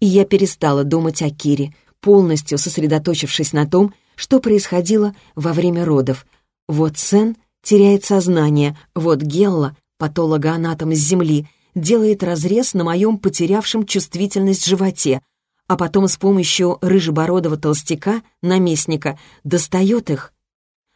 [SPEAKER 1] И я перестала думать о Кире, полностью сосредоточившись на том, что происходило во время родов. Вот Сен теряет сознание, вот Гелла, патологоанатом с Земли — делает разрез на моем потерявшем чувствительность животе, а потом с помощью рыжебородого толстяка, наместника, достает их.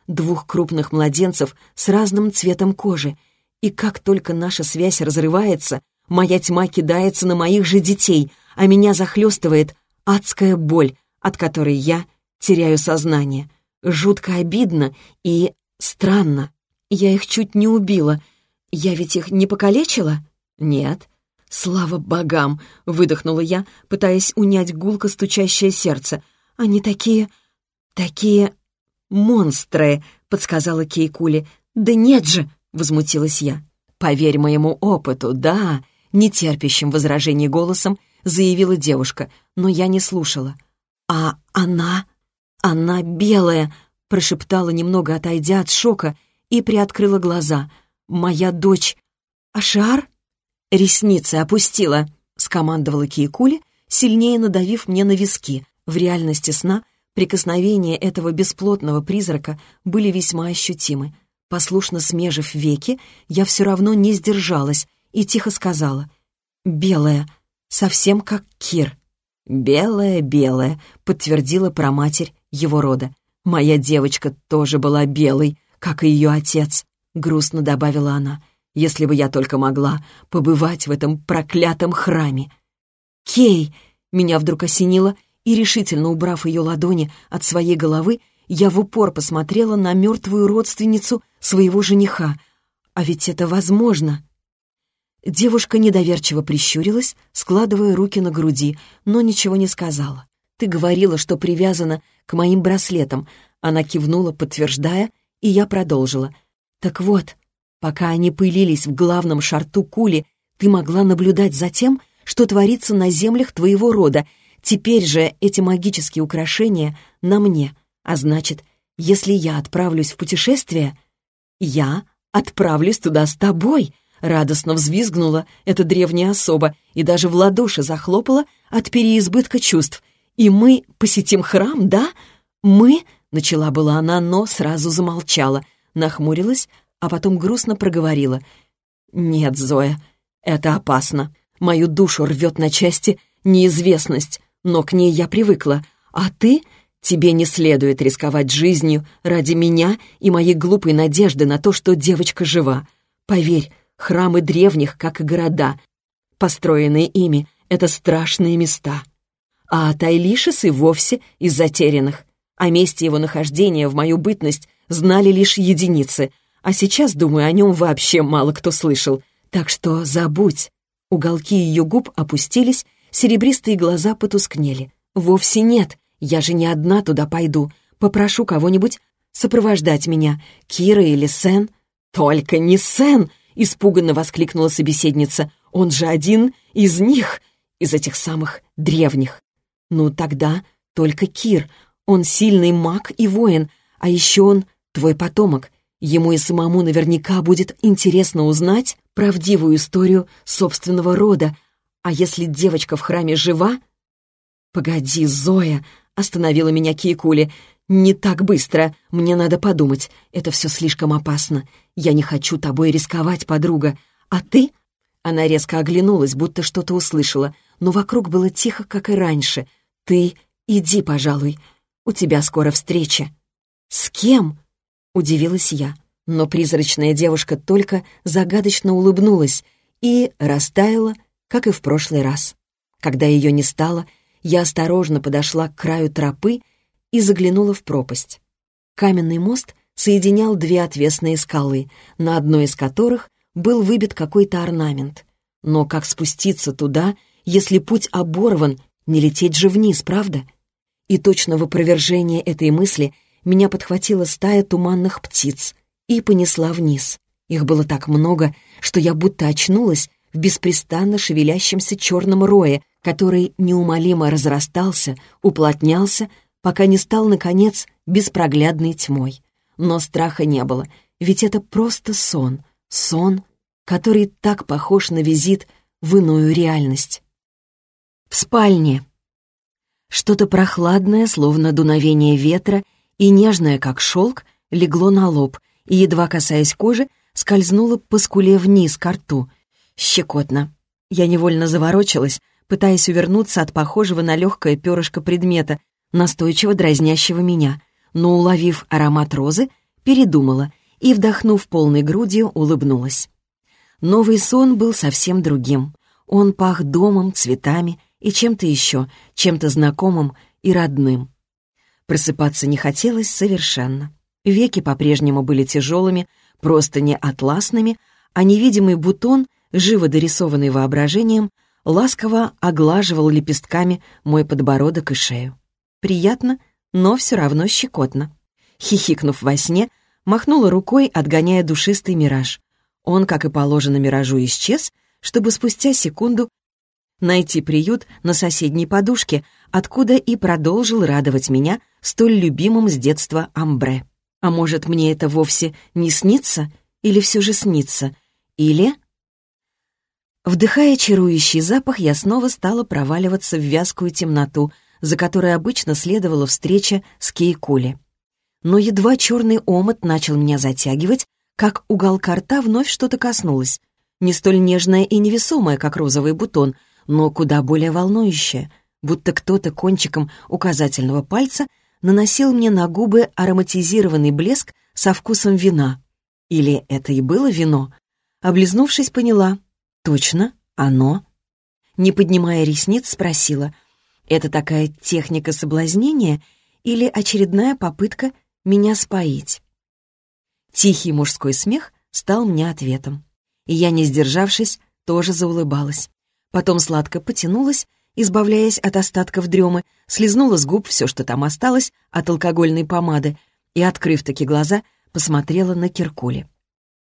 [SPEAKER 1] Двух крупных младенцев с разным цветом кожи. И как только наша связь разрывается, моя тьма кидается на моих же детей. а меня захлестывает адская боль, от которой я теряю сознание. Жутко обидно и странно. Я их чуть не убила. Я ведь их не покалечила? Нет. Слава богам! Выдохнула я, пытаясь унять гулко стучащее сердце. Они такие... такие... монстры, подсказала Кейкули. Да нет же! Возмутилась я. Поверь моему опыту, да, нетерпящим возражений голосом заявила девушка, но я не слушала. «А она? Она белая!» — прошептала, немного отойдя от шока, и приоткрыла глаза. «Моя дочь... Ашар?» «Ресницы опустила!» — скомандовала Киекули, сильнее надавив мне на виски. В реальности сна прикосновения этого бесплотного призрака были весьма ощутимы. Послушно смежив веки, я все равно не сдержалась и тихо сказала. «Белая, совсем как Кир». «Белая-белая», — подтвердила проматерь его рода. «Моя девочка тоже была белой, как и ее отец», — грустно добавила она. «Если бы я только могла побывать в этом проклятом храме». «Кей!» — меня вдруг осенило, и, решительно убрав ее ладони от своей головы, я в упор посмотрела на мертвую родственницу своего жениха. А ведь это возможно. Девушка недоверчиво прищурилась, складывая руки на груди, но ничего не сказала. «Ты говорила, что привязана к моим браслетам». Она кивнула, подтверждая, и я продолжила. «Так вот, пока они пылились в главном шарту кули, ты могла наблюдать за тем, что творится на землях твоего рода. Теперь же эти магические украшения на мне. А значит, если я отправлюсь в путешествие, я отправлюсь туда с тобой», Радостно взвизгнула эта древняя особа и даже в ладоши захлопала от переизбытка чувств. «И мы посетим храм, да? Мы?» — начала была она, но сразу замолчала, нахмурилась, а потом грустно проговорила. «Нет, Зоя, это опасно. Мою душу рвет на части неизвестность, но к ней я привыкла. А ты? Тебе не следует рисковать жизнью ради меня и моей глупой надежды на то, что девочка жива. Поверь, Храмы древних, как и города, построенные ими, — это страшные места. А Тайлишес и вовсе из затерянных. О месте его нахождения в мою бытность знали лишь единицы, а сейчас, думаю, о нем вообще мало кто слышал. Так что забудь. Уголки ее губ опустились, серебристые глаза потускнели. «Вовсе нет, я же не одна туда пойду. Попрошу кого-нибудь сопровождать меня, Кира или Сен». «Только не Сен!» Испуганно воскликнула собеседница. «Он же один из них, из этих самых древних». «Ну тогда только Кир. Он сильный маг и воин, а еще он твой потомок. Ему и самому наверняка будет интересно узнать правдивую историю собственного рода. А если девочка в храме жива...» «Погоди, Зоя!» — остановила меня Киекули. «Не так быстро. Мне надо подумать. Это все слишком опасно. Я не хочу тобой рисковать, подруга. А ты?» Она резко оглянулась, будто что-то услышала, но вокруг было тихо, как и раньше. «Ты иди, пожалуй. У тебя скоро встреча». «С кем?» — удивилась я. Но призрачная девушка только загадочно улыбнулась и растаяла, как и в прошлый раз. Когда ее не стало, я осторожно подошла к краю тропы и заглянула в пропасть. Каменный мост соединял две отвесные скалы, на одной из которых был выбит какой-то орнамент. Но как спуститься туда, если путь оборван, не лететь же вниз, правда? И точно в этой мысли меня подхватила стая туманных птиц и понесла вниз. Их было так много, что я будто очнулась в беспрестанно шевелящемся черном рое, который неумолимо разрастался, уплотнялся, пока не стал, наконец, беспроглядной тьмой. Но страха не было, ведь это просто сон, сон, который так похож на визит в иную реальность. В спальне. Что-то прохладное, словно дуновение ветра, и нежное, как шелк, легло на лоб, и, едва касаясь кожи, скользнуло по скуле вниз к рту. Щекотно. Я невольно заворочилась, пытаясь увернуться от похожего на легкое перышко предмета, настойчиво дразнящего меня, но, уловив аромат розы, передумала и, вдохнув полной грудью, улыбнулась. Новый сон был совсем другим. Он пах домом, цветами и чем-то еще, чем-то знакомым и родным. Просыпаться не хотелось совершенно. Веки по-прежнему были тяжелыми, просто не атласными, а невидимый бутон, живо дорисованный воображением, ласково оглаживал лепестками мой подбородок и шею. Приятно, но все равно щекотно. Хихикнув во сне, махнула рукой, отгоняя душистый мираж. Он, как и положено миражу, исчез, чтобы спустя секунду найти приют на соседней подушке, откуда и продолжил радовать меня столь любимым с детства амбре. А может, мне это вовсе не снится? Или все же снится? Или... Вдыхая чарующий запах, я снова стала проваливаться в вязкую темноту, за которой обычно следовала встреча с Кейкули. Но едва черный омут начал меня затягивать, как уголка рта вновь что-то коснулось. Не столь нежное и невесомое, как розовый бутон, но куда более волнующее, будто кто-то кончиком указательного пальца наносил мне на губы ароматизированный блеск со вкусом вина. Или это и было вино? Облизнувшись, поняла. Точно, оно. Не поднимая ресниц, спросила. Это такая техника соблазнения или очередная попытка меня споить? Тихий мужской смех стал мне ответом. И я, не сдержавшись, тоже заулыбалась. Потом сладко потянулась избавляясь от остатков дремы, слезнула с губ все, что там осталось от алкогольной помады, и, открыв таки глаза, посмотрела на Киркуле.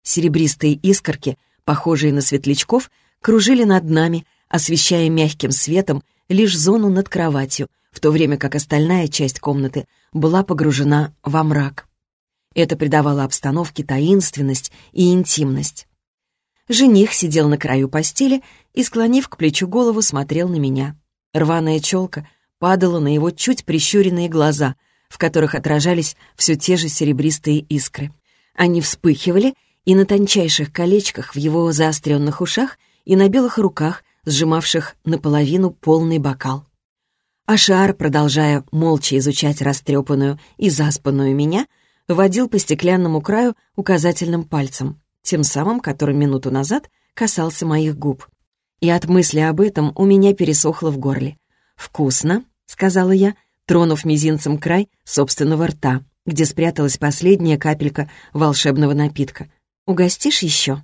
[SPEAKER 1] Серебристые искорки, похожие на светлячков, кружили над нами, освещая мягким светом лишь зону над кроватью, в то время как остальная часть комнаты была погружена во мрак. Это придавало обстановке таинственность и интимность. Жених сидел на краю постели и, склонив к плечу голову, смотрел на меня. Рваная челка падала на его чуть прищуренные глаза, в которых отражались все те же серебристые искры. Они вспыхивали и на тончайших колечках в его заостренных ушах, и на белых руках, сжимавших наполовину полный бокал. Ашар, продолжая молча изучать растрепанную и заспанную меня, водил по стеклянному краю указательным пальцем, тем самым, которым минуту назад касался моих губ и от мысли об этом у меня пересохло в горле. «Вкусно», — сказала я, тронув мизинцем край собственного рта, где спряталась последняя капелька волшебного напитка. «Угостишь еще?»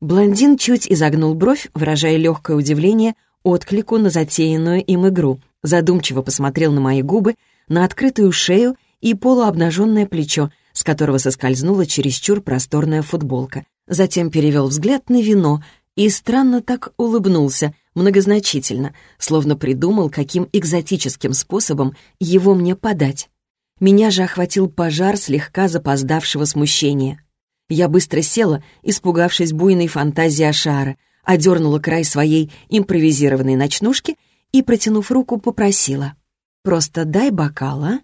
[SPEAKER 1] Блондин чуть изогнул бровь, выражая легкое удивление отклику на затеянную им игру, задумчиво посмотрел на мои губы, на открытую шею и полуобнаженное плечо, с которого соскользнула чересчур просторная футболка. Затем перевел взгляд на вино, и странно так улыбнулся, многозначительно, словно придумал, каким экзотическим способом его мне подать. Меня же охватил пожар слегка запоздавшего смущения. Я быстро села, испугавшись буйной фантазии Ашара, одернула край своей импровизированной ночнушки и, протянув руку, попросила. «Просто дай бокал, а?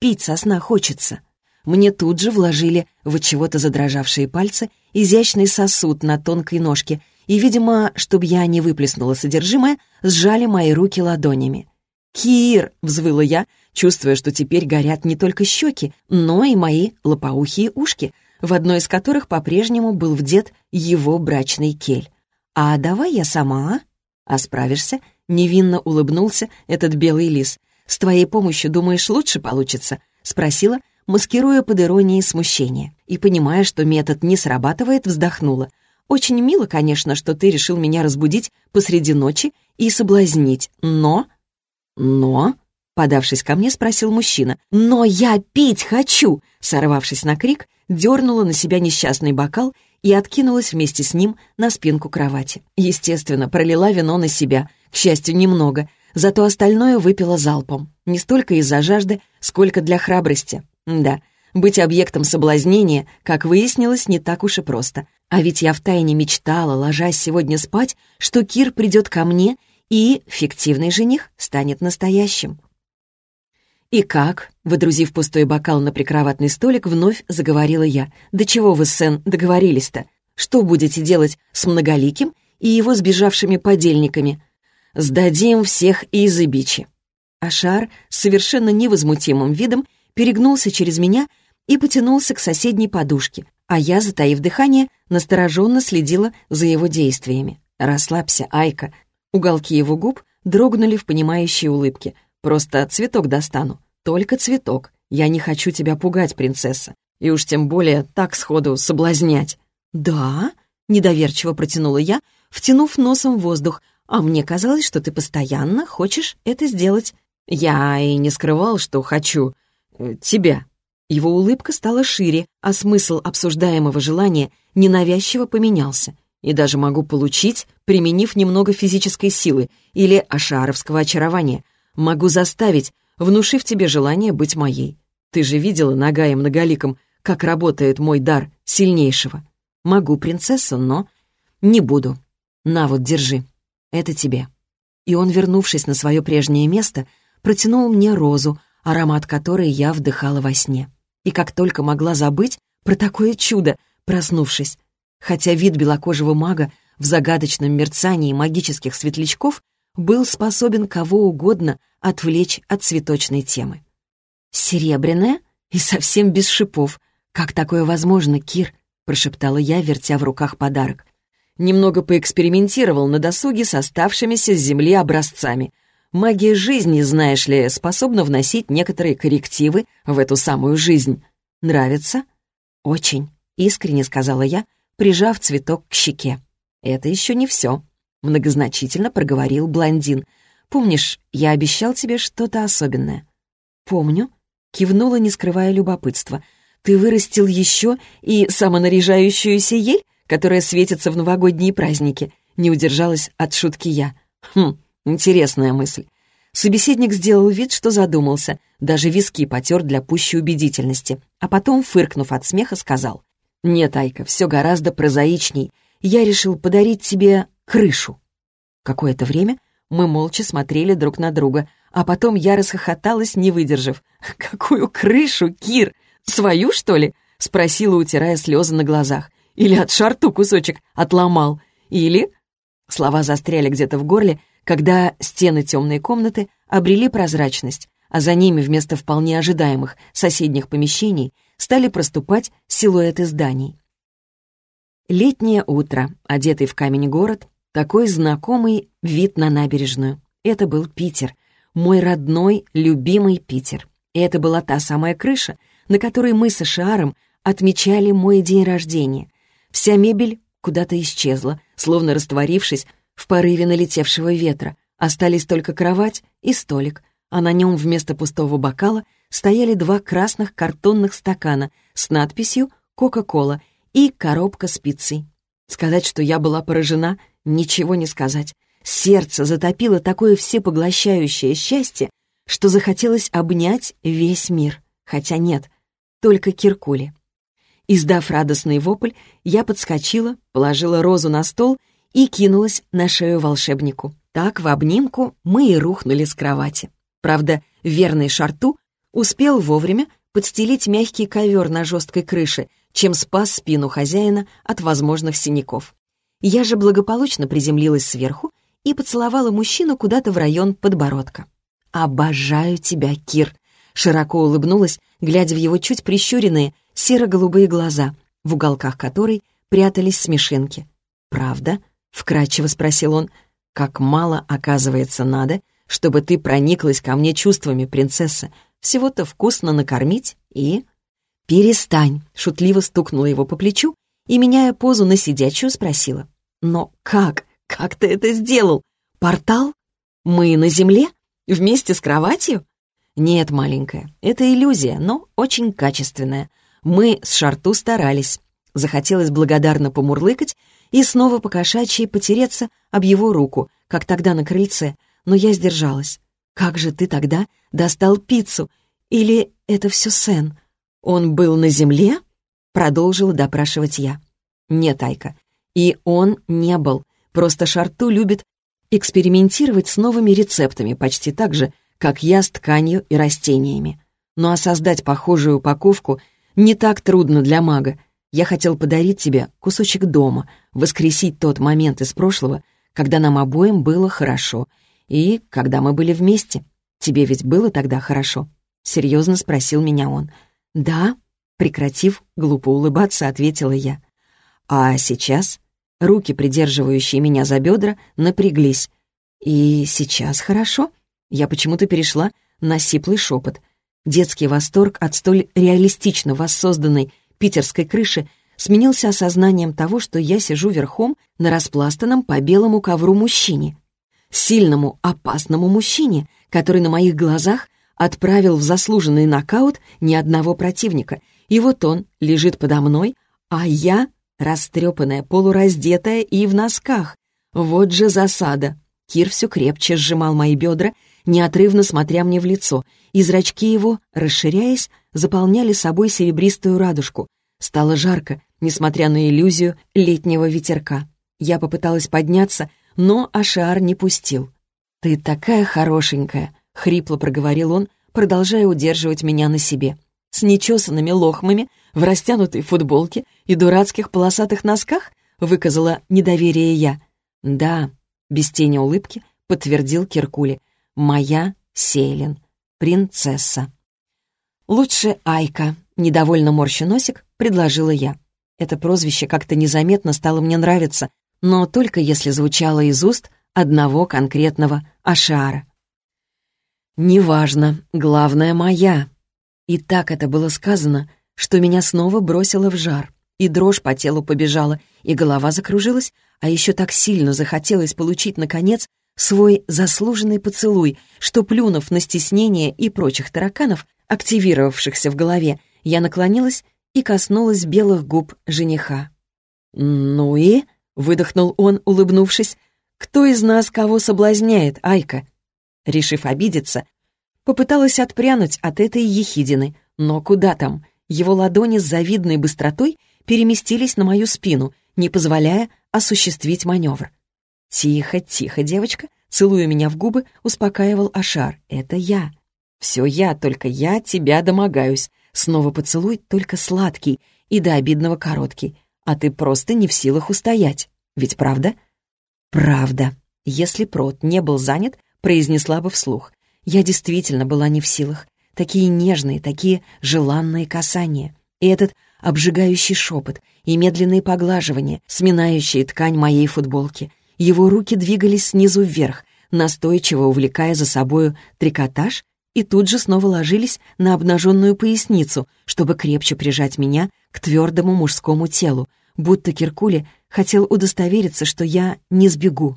[SPEAKER 1] Пить со сна хочется». Мне тут же вложили в чего-то задрожавшие пальцы изящный сосуд на тонкой ножке и, видимо, чтобы я не выплеснула содержимое, сжали мои руки ладонями. «Кир!» — взвыла я, чувствуя, что теперь горят не только щеки, но и мои лопоухие ушки, в одной из которых по-прежнему был вдет его брачный кель. «А давай я сама, а? А справишься?» — невинно улыбнулся этот белый лис. «С твоей помощью, думаешь, лучше получится?» — спросила, маскируя под иронией смущение. И, понимая, что метод не срабатывает, вздохнула. Очень мило, конечно, что ты решил меня разбудить посреди ночи и соблазнить, но... Но... Подавшись ко мне, спросил мужчина. «Но я пить хочу!» Сорвавшись на крик, дернула на себя несчастный бокал и откинулась вместе с ним на спинку кровати. Естественно, пролила вино на себя, к счастью, немного, зато остальное выпила залпом. Не столько из-за жажды, сколько для храбрости. Да, быть объектом соблазнения, как выяснилось, не так уж и просто. А ведь я втайне мечтала, ложась сегодня спать, что Кир придет ко мне, и фиктивный жених станет настоящим. «И как?» — выдрузив пустой бокал на прикроватный столик, вновь заговорила я. «Да чего вы, Сен, договорились-то? Что будете делать с Многоликим и его сбежавшими подельниками? Сдадим всех из Ибичи». Ашар с совершенно невозмутимым видом перегнулся через меня и потянулся к соседней подушке, а я, затаив дыхание, настороженно следила за его действиями. «Расслабься, Айка». Уголки его губ дрогнули в понимающей улыбке. «Просто цветок достану. Только цветок. Я не хочу тебя пугать, принцесса. И уж тем более так сходу соблазнять». «Да?» — недоверчиво протянула я, втянув носом воздух. «А мне казалось, что ты постоянно хочешь это сделать». «Я и не скрывал, что хочу... Э, тебя». Его улыбка стала шире, а смысл обсуждаемого желания ненавязчиво поменялся. И даже могу получить, применив немного физической силы или ашаровского очарования. Могу заставить, внушив тебе желание быть моей. Ты же видела, нога и многоликом, как работает мой дар сильнейшего. Могу, принцесса, но не буду. На вот, держи. Это тебе. И он, вернувшись на свое прежнее место, протянул мне розу, аромат которой я вдыхала во сне и как только могла забыть про такое чудо, проснувшись. Хотя вид белокожего мага в загадочном мерцании магических светлячков был способен кого угодно отвлечь от цветочной темы. «Серебряная и совсем без шипов. Как такое возможно, Кир?» — прошептала я, вертя в руках подарок. Немного поэкспериментировал на досуге с оставшимися с земли образцами. Магия жизни, знаешь ли, способна вносить некоторые коррективы в эту самую жизнь. Нравится? Очень, искренне сказала я, прижав цветок к щеке. Это еще не все, многозначительно проговорил блондин. Помнишь, я обещал тебе что-то особенное? Помню, кивнула, не скрывая любопытства. Ты вырастил еще и самонаряжающуюся ель, которая светится в новогодние праздники. Не удержалась от шутки я. Хм, Интересная мысль. Собеседник сделал вид, что задумался, даже виски потер для пущей убедительности, а потом, фыркнув от смеха, сказал, «Нет, Айка, все гораздо прозаичней. Я решил подарить тебе крышу». Какое-то время мы молча смотрели друг на друга, а потом я расхохоталась, не выдержав. «Какую крышу, Кир? Свою, что ли?» — спросила, утирая слезы на глазах. «Или от шарту кусочек отломал? Или...» Слова застряли где-то в горле, когда стены темной комнаты обрели прозрачность, а за ними вместо вполне ожидаемых соседних помещений стали проступать силуэты зданий. Летнее утро, одетый в камень город, такой знакомый вид на набережную. Это был Питер, мой родной, любимый Питер. И это была та самая крыша, на которой мы с Шаром отмечали мой день рождения. Вся мебель куда-то исчезла, словно растворившись в порыве налетевшего ветра. Остались только кровать и столик, а на нем вместо пустого бокала стояли два красных картонных стакана с надписью «Кока-кола» и коробка с пиццей. Сказать, что я была поражена, ничего не сказать. Сердце затопило такое всепоглощающее счастье, что захотелось обнять весь мир. Хотя нет, только Киркули. Издав радостный вопль, я подскочила, положила розу на стол и кинулась на шею волшебнику. Так в обнимку мы и рухнули с кровати. Правда, верный шарту успел вовремя подстелить мягкий ковер на жесткой крыше, чем спас спину хозяина от возможных синяков. Я же благополучно приземлилась сверху и поцеловала мужчину куда-то в район подбородка. «Обожаю тебя, Кир!» Широко улыбнулась, глядя в его чуть прищуренные серо-голубые глаза, в уголках которой прятались смешинки. «Правда?» — вкратчиво спросил он. «Как мало, оказывается, надо, чтобы ты прониклась ко мне чувствами, принцесса. Всего-то вкусно накормить и...» «Перестань!» — шутливо стукнула его по плечу и, меняя позу на сидячую, спросила. «Но как? Как ты это сделал? Портал? Мы на земле? Вместе с кроватью?» «Нет, маленькая, это иллюзия, но очень качественная. Мы с Шарту старались». Захотелось благодарно помурлыкать и снова покошачьи потереться об его руку, как тогда на крыльце, но я сдержалась. «Как же ты тогда достал пиццу? Или это все Сен? Он был на земле?» Продолжила допрашивать я. «Нет, Айка, и он не был. Просто Шарту любит экспериментировать с новыми рецептами почти так же, как я с тканью и растениями. Ну а создать похожую упаковку не так трудно для мага, я хотел подарить тебе кусочек дома, воскресить тот момент из прошлого, когда нам обоим было хорошо, и когда мы были вместе. Тебе ведь было тогда хорошо?» — серьезно спросил меня он. «Да», — прекратив глупо улыбаться, ответила я. «А сейчас?» Руки, придерживающие меня за бедра, напряглись. И сейчас хорошо. Я почему-то перешла на сиплый шепот. Детский восторг от столь реалистично воссозданной питерской крыши сменился осознанием того, что я сижу верхом на распластанном по белому ковру мужчине. Сильному, опасному мужчине, который на моих глазах отправил в заслуженный нокаут ни одного противника. И вот он лежит подо мной, а я, растрепанная, полураздетая и в носках. Вот же засада. Кир все крепче сжимал мои бедра, неотрывно смотря мне в лицо, и зрачки его, расширяясь, заполняли собой серебристую радужку. Стало жарко, несмотря на иллюзию летнего ветерка. Я попыталась подняться, но Ашар не пустил. «Ты такая хорошенькая», — хрипло проговорил он, продолжая удерживать меня на себе. «С нечесанными лохмами, в растянутой футболке и дурацких полосатых носках?» — выказала недоверие я. «Да», — без тени улыбки подтвердил Киркули. «Моя Сейлин, принцесса». «Лучше Айка», — недовольно морща носик, предложила я. Это прозвище как-то незаметно стало мне нравиться, но только если звучало из уст одного конкретного Ашара. «Неважно, главное моя». И так это было сказано, что меня снова бросило в жар, и дрожь по телу побежала, и голова закружилась, а еще так сильно захотелось получить, наконец, свой заслуженный поцелуй, что, плюнув на стеснение и прочих тараканов, активировавшихся в голове, я наклонилась и коснулась белых губ жениха. «Ну и?» — выдохнул он, улыбнувшись. «Кто из нас кого соблазняет, Айка?» Решив обидеться, попыталась отпрянуть от этой ехидины, но куда там? Его ладони с завидной быстротой переместились на мою спину, не позволяя осуществить маневр. «Тихо, тихо, девочка», целуя меня в губы, успокаивал Ашар. «Это я. Все я, только я тебя домогаюсь. Снова поцелуй, только сладкий и до обидного короткий. А ты просто не в силах устоять. Ведь правда?» «Правда. Если прот не был занят, произнесла бы вслух. Я действительно была не в силах. Такие нежные, такие желанные касания. И этот обжигающий шепот, и медленные поглаживания, сминающие ткань моей футболки. Его руки двигались снизу вверх, настойчиво увлекая за собою трикотаж, и тут же снова ложились на обнаженную поясницу, чтобы крепче прижать меня к твердому мужскому телу, будто Киркули хотел удостовериться, что я не сбегу.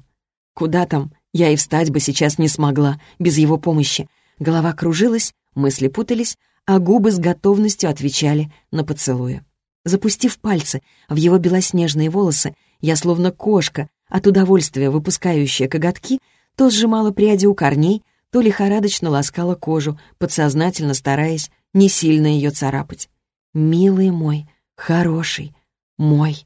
[SPEAKER 1] Куда там? Я и встать бы сейчас не смогла без его помощи. Голова кружилась, мысли путались, а губы с готовностью отвечали на поцелуи. Запустив пальцы в его белоснежные волосы, я словно кошка, от удовольствия выпускающая коготки, то сжимала пряди у корней, то лихорадочно ласкала кожу, подсознательно стараясь не сильно ее царапать. «Милый мой, хороший, мой».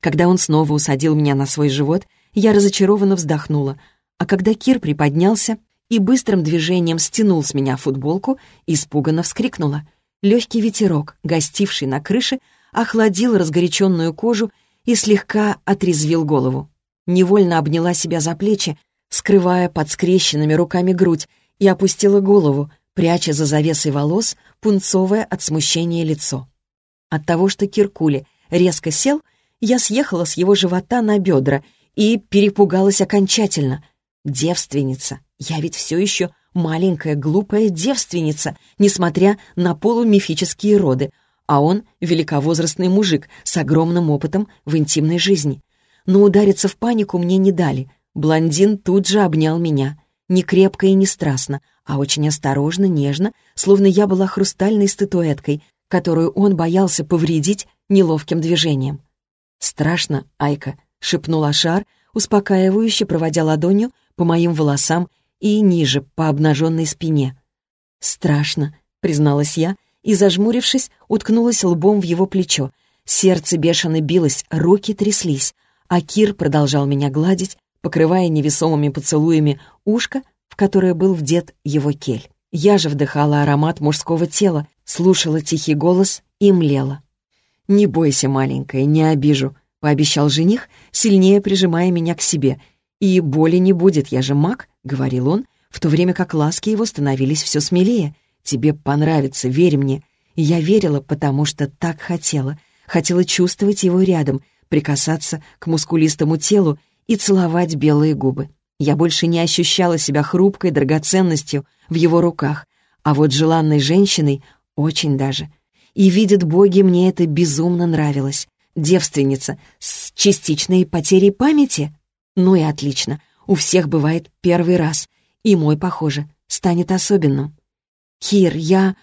[SPEAKER 1] Когда он снова усадил меня на свой живот, я разочарованно вздохнула, а когда Кир приподнялся и быстрым движением стянул с меня футболку, испуганно вскрикнула. Легкий ветерок, гостивший на крыше, охладил разгоряченную кожу и слегка отрезвил голову. Невольно обняла себя за плечи, скрывая под скрещенными руками грудь, и опустила голову, пряча за завесой волос пунцовое от смущения лицо. От того, что Киркули резко сел, я съехала с его живота на бедра и перепугалась окончательно. Девственница. Я ведь все еще маленькая глупая девственница, несмотря на полумифические роды, а он — великовозрастный мужик с огромным опытом в интимной жизни. Но удариться в панику мне не дали. Блондин тут же обнял меня. Не крепко и не страстно, а очень осторожно, нежно, словно я была хрустальной статуэткой, которую он боялся повредить неловким движением. «Страшно, Айка», — шепнул Ашар, успокаивающе проводя ладонью по моим волосам и ниже, по обнаженной спине. «Страшно», — призналась я, и, зажмурившись, уткнулась лбом в его плечо. Сердце бешено билось, руки тряслись, а Кир продолжал меня гладить, покрывая невесомыми поцелуями ушко, в которое был вдет его кель. Я же вдыхала аромат мужского тела, слушала тихий голос и млела. «Не бойся, маленькая, не обижу», — пообещал жених, сильнее прижимая меня к себе. «И боли не будет, я же маг», — говорил он, в то время как ласки его становились все смелее. «Тебе понравится, верь мне». Я верила, потому что так хотела. Хотела чувствовать его рядом, прикасаться к мускулистому телу и целовать белые губы. Я больше не ощущала себя хрупкой драгоценностью в его руках, а вот желанной женщиной очень даже. И видят боги, мне это безумно нравилось. Девственница с частичной потерей памяти? Ну и отлично. У всех бывает первый раз. И мой, похоже, станет особенным. «Кир, я...»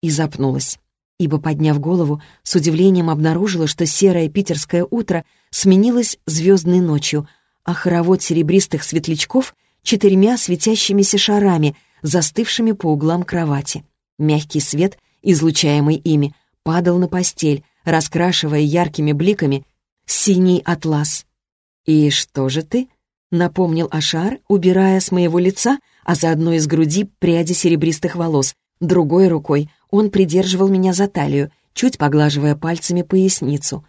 [SPEAKER 1] И запнулась, ибо, подняв голову, с удивлением обнаружила, что серое питерское утро сменилось звездной ночью, а хоровод серебристых светлячков — четырьмя светящимися шарами, застывшими по углам кровати. Мягкий свет, излучаемый ими, падал на постель, раскрашивая яркими бликами синий атлас. «И что же ты?» — напомнил Ашар, убирая с моего лица, а заодно из груди пряди серебристых волос. Другой рукой он придерживал меня за талию, чуть поглаживая пальцами поясницу.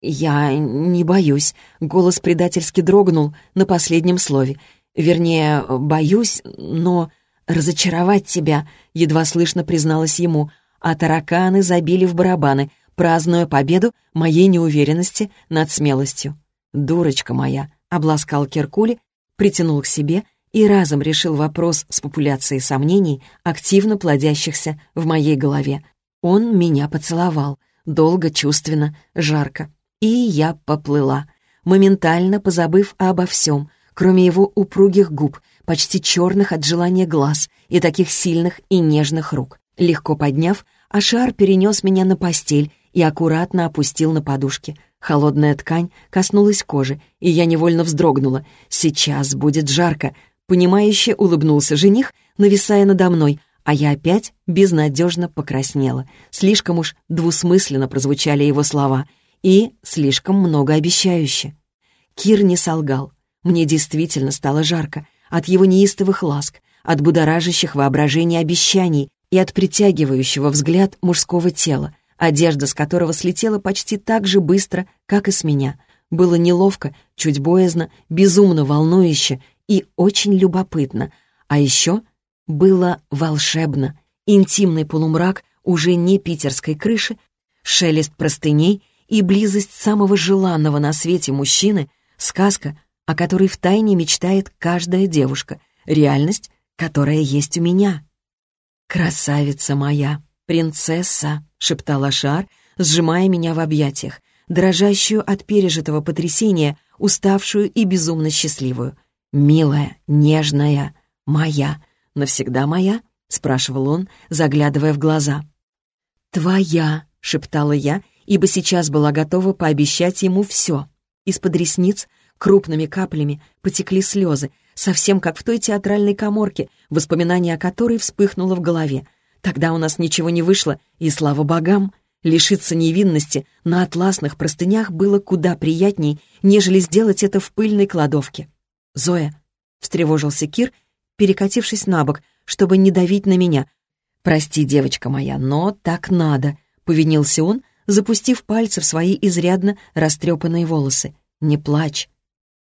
[SPEAKER 1] «Я не боюсь», — голос предательски дрогнул на последнем слове. «Вернее, боюсь, но разочаровать тебя», — едва слышно призналась ему, а тараканы забили в барабаны, празднуя победу моей неуверенности над смелостью. «Дурочка моя!» — обласкал Киркули, притянул к себе и разом решил вопрос с популяцией сомнений, активно плодящихся в моей голове. Он меня поцеловал, долго, чувственно, жарко. И я поплыла, моментально позабыв обо всем, кроме его упругих губ, почти черных от желания глаз и таких сильных и нежных рук. Легко подняв, Ашар перенес меня на постель и аккуратно опустил на подушки. Холодная ткань коснулась кожи, и я невольно вздрогнула. «Сейчас будет жарко», — понимающе улыбнулся жених, нависая надо мной, а я опять безнадежно покраснела. Слишком уж двусмысленно прозвучали его слова и слишком многообещающе. Кир не солгал. Мне действительно стало жарко от его неистовых ласк, от будоражащих воображения обещаний и от притягивающего взгляд мужского тела, одежда с которого слетела почти так же быстро, как и с меня. Было неловко, чуть боязно, безумно волнующе и очень любопытно. А еще было волшебно. Интимный полумрак уже не питерской крыши, шелест простыней и близость самого желанного на свете мужчины — сказка, о которой втайне мечтает каждая девушка, реальность, которая есть у меня. «Красавица моя!» «Принцесса», — шептала Шар, сжимая меня в объятиях, дрожащую от пережитого потрясения, уставшую и безумно счастливую. «Милая, нежная, моя, навсегда моя?» — спрашивал он, заглядывая в глаза. «Твоя», — шептала я, ибо сейчас была готова пообещать ему все. Из-под ресниц крупными каплями потекли слезы, совсем как в той театральной коморке, воспоминание о которой вспыхнуло в голове — Тогда у нас ничего не вышло, и, слава богам, лишиться невинности на атласных простынях было куда приятней, нежели сделать это в пыльной кладовке. «Зоя», — встревожился Кир, перекатившись на бок, чтобы не давить на меня. «Прости, девочка моя, но так надо», — повинился он, запустив пальцы в свои изрядно растрепанные волосы. «Не плачь».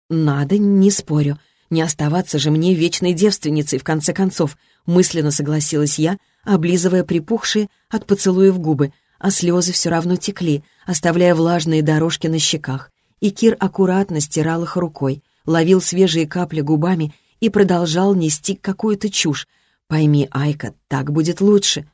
[SPEAKER 1] «Надо, не спорю. Не оставаться же мне вечной девственницей, в конце концов», — мысленно согласилась я, облизывая припухшие от поцелуев губы, а слезы все равно текли, оставляя влажные дорожки на щеках. И Кир аккуратно стирал их рукой, ловил свежие капли губами и продолжал нести какую-то чушь. «Пойми, Айка, так будет лучше».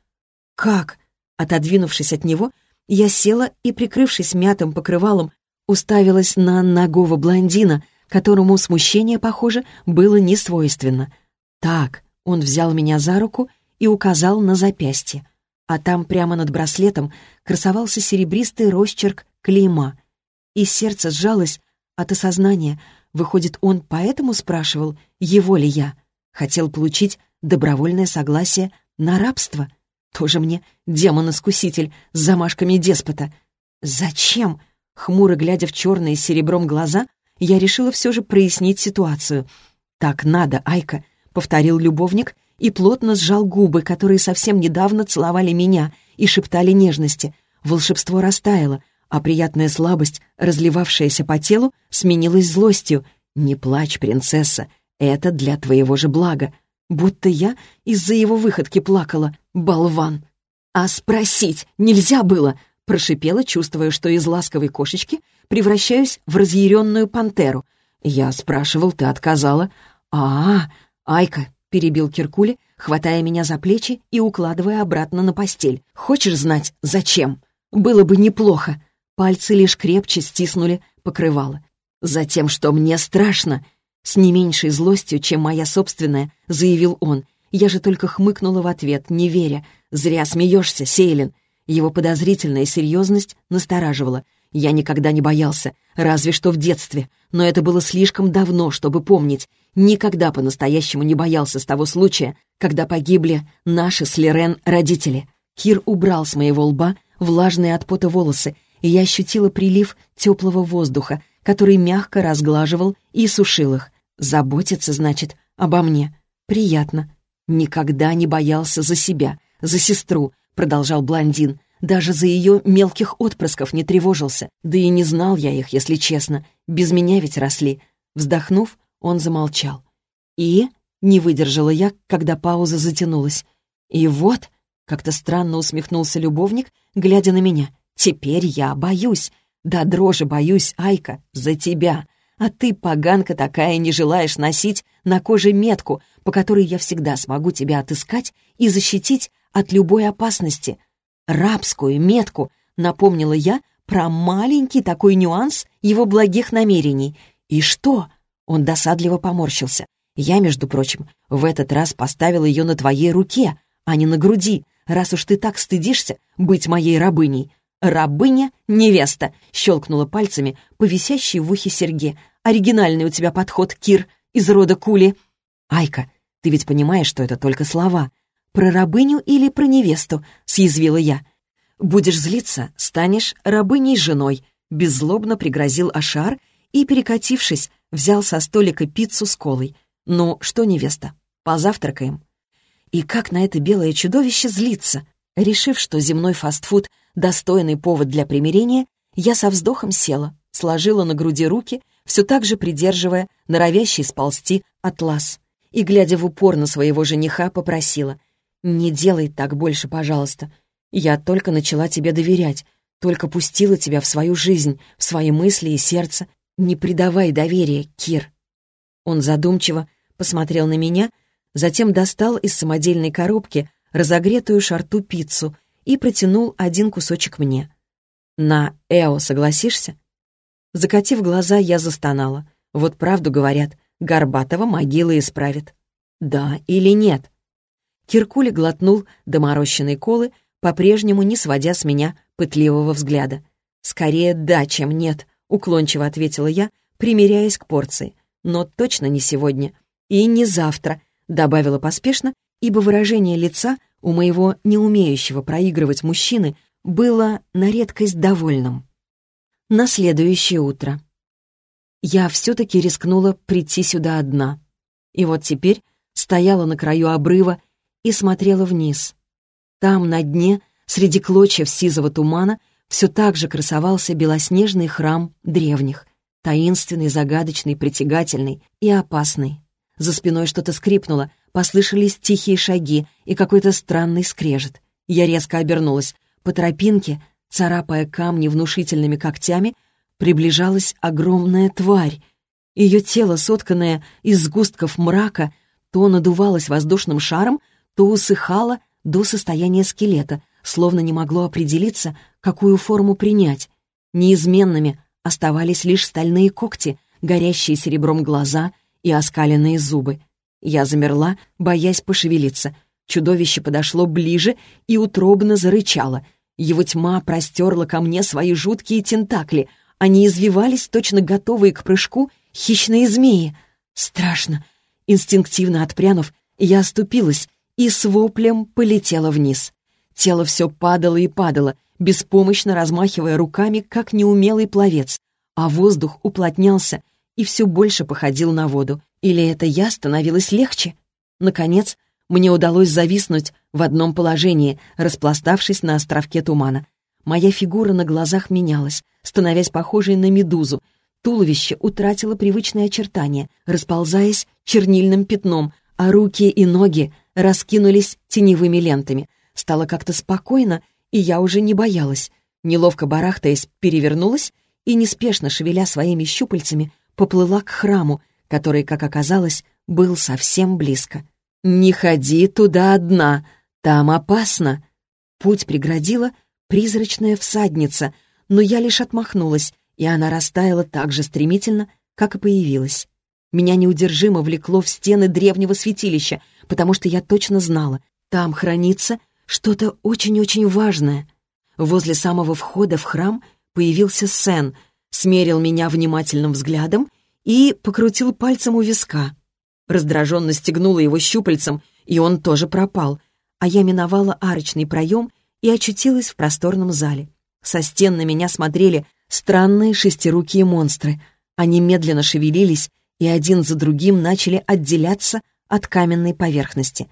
[SPEAKER 1] «Как?» Отодвинувшись от него, я села и, прикрывшись мятым покрывалом, уставилась на нагого блондина, которому смущение, похоже, было не свойственно. «Так», — он взял меня за руку и указал на запястье. А там прямо над браслетом красовался серебристый росчерк клейма. И сердце сжалось от осознания. Выходит, он поэтому спрашивал, его ли я. Хотел получить добровольное согласие на рабство. Тоже мне демон-искуситель с замашками деспота. Зачем? Хмуро глядя в черные с серебром глаза, я решила все же прояснить ситуацию. «Так надо, Айка», — повторил любовник и плотно сжал губы, которые совсем недавно целовали меня и шептали нежности. Волшебство растаяло, а приятная слабость, разливавшаяся по телу, сменилась злостью. «Не плачь, принцесса, это для твоего же блага». Будто я из-за его выходки плакала, болван. «А спросить нельзя было!» прошипела, чувствуя, что из ласковой кошечки превращаюсь в разъяренную пантеру. «Я спрашивал, ты отказала». «А, Айка», — перебил Киркули, хватая меня за плечи и укладывая обратно на постель. «Хочешь знать, зачем? Было бы неплохо». Пальцы лишь крепче стиснули покрывало. «Затем, что мне страшно», — с не меньшей злостью, чем моя собственная, заявил он. Я же только хмыкнула в ответ, не веря. «Зря смеешься, Сейлин». Его подозрительная серьезность настораживала. Я никогда не боялся, разве что в детстве, но это было слишком давно, чтобы помнить. Никогда по-настоящему не боялся с того случая, когда погибли наши с Лерен родители. Кир убрал с моего лба влажные от пота волосы, и я ощутила прилив теплого воздуха, который мягко разглаживал и сушил их. Заботиться, значит, обо мне. Приятно. Никогда не боялся за себя, за сестру, продолжал блондин. Даже за ее мелких отпрысков не тревожился. Да и не знал я их, если честно. Без меня ведь росли. Вздохнув, он замолчал. И не выдержала я, когда пауза затянулась. И вот, как-то странно усмехнулся любовник, глядя на меня. Теперь я боюсь. Да дрожи боюсь, Айка, за тебя. А ты, поганка такая, не желаешь носить на коже метку, по которой я всегда смогу тебя отыскать и защитить от любой опасности рабскую метку, напомнила я про маленький такой нюанс его благих намерений. И что? Он досадливо поморщился. Я, между прочим, в этот раз поставил ее на твоей руке, а не на груди, раз уж ты так стыдишься быть моей рабыней. «Рабыня-невеста!» — щелкнула пальцами по висящей в ухе Серге. «Оригинальный у тебя подход, Кир, из рода Кули». «Айка, ты ведь понимаешь, что это только слова. «Про рабыню или про невесту?» — съязвила я. «Будешь злиться, станешь рабыней-женой», — беззлобно пригрозил Ашар и, перекатившись, взял со столика пиццу с колой. «Ну, что, невеста, позавтракаем?» И как на это белое чудовище злиться? Решив, что земной фастфуд — достойный повод для примирения, я со вздохом села, сложила на груди руки, все так же придерживая норовящий сползти атлас, и, глядя в упор на своего жениха, попросила «Не делай так больше, пожалуйста. Я только начала тебе доверять, только пустила тебя в свою жизнь, в свои мысли и сердце. Не предавай доверия, Кир». Он задумчиво посмотрел на меня, затем достал из самодельной коробки разогретую шарту пиццу и протянул один кусочек мне. «На Эо согласишься?» Закатив глаза, я застонала. Вот правду говорят, Горбатова могила исправит. «Да или нет?» Киркули глотнул доморощенной колы, по-прежнему не сводя с меня пытливого взгляда. «Скорее да, чем нет», — уклончиво ответила я, примиряясь к порции. «Но точно не сегодня. И не завтра», — добавила поспешно, ибо выражение лица у моего не умеющего проигрывать мужчины было на редкость довольным. На следующее утро. Я все-таки рискнула прийти сюда одна. И вот теперь стояла на краю обрыва и смотрела вниз. Там, на дне, среди клочьев сизого тумана, все так же красовался белоснежный храм древних, таинственный, загадочный, притягательный и опасный. За спиной что-то скрипнуло, послышались тихие шаги и какой-то странный скрежет. Я резко обернулась. По тропинке, царапая камни внушительными когтями, приближалась огромная тварь. Ее тело, сотканное из сгустков мрака, то надувалось воздушным шаром, то усыхало до состояния скелета, словно не могло определиться, какую форму принять. Неизменными оставались лишь стальные когти, горящие серебром глаза и оскаленные зубы. Я замерла, боясь пошевелиться. Чудовище подошло ближе и утробно зарычало. Его тьма простерла ко мне свои жуткие тентакли. Они извивались, точно готовые к прыжку, хищные змеи. Страшно. Инстинктивно отпрянув, я оступилась и с воплем полетела вниз. Тело все падало и падало, беспомощно размахивая руками, как неумелый пловец, а воздух уплотнялся и все больше походил на воду. Или это я становилась легче? Наконец, мне удалось зависнуть в одном положении, распластавшись на островке тумана. Моя фигура на глазах менялась, становясь похожей на медузу. Туловище утратило привычные очертания, расползаясь чернильным пятном, а руки и ноги раскинулись теневыми лентами. Стало как-то спокойно, и я уже не боялась. Неловко барахтаясь, перевернулась и, неспешно шевеля своими щупальцами, поплыла к храму, который, как оказалось, был совсем близко. «Не ходи туда одна, там опасно!» Путь преградила призрачная всадница, но я лишь отмахнулась, и она растаяла так же стремительно, как и появилась. Меня неудержимо влекло в стены древнего святилища, потому что я точно знала, там хранится что-то очень-очень важное. Возле самого входа в храм появился Сен, смерил меня внимательным взглядом и покрутил пальцем у виска. Раздраженно стегнула его щупальцем, и он тоже пропал, а я миновала арочный проем и очутилась в просторном зале. Со стен на меня смотрели странные шестирукие монстры. Они медленно шевелились и один за другим начали отделяться от каменной поверхности.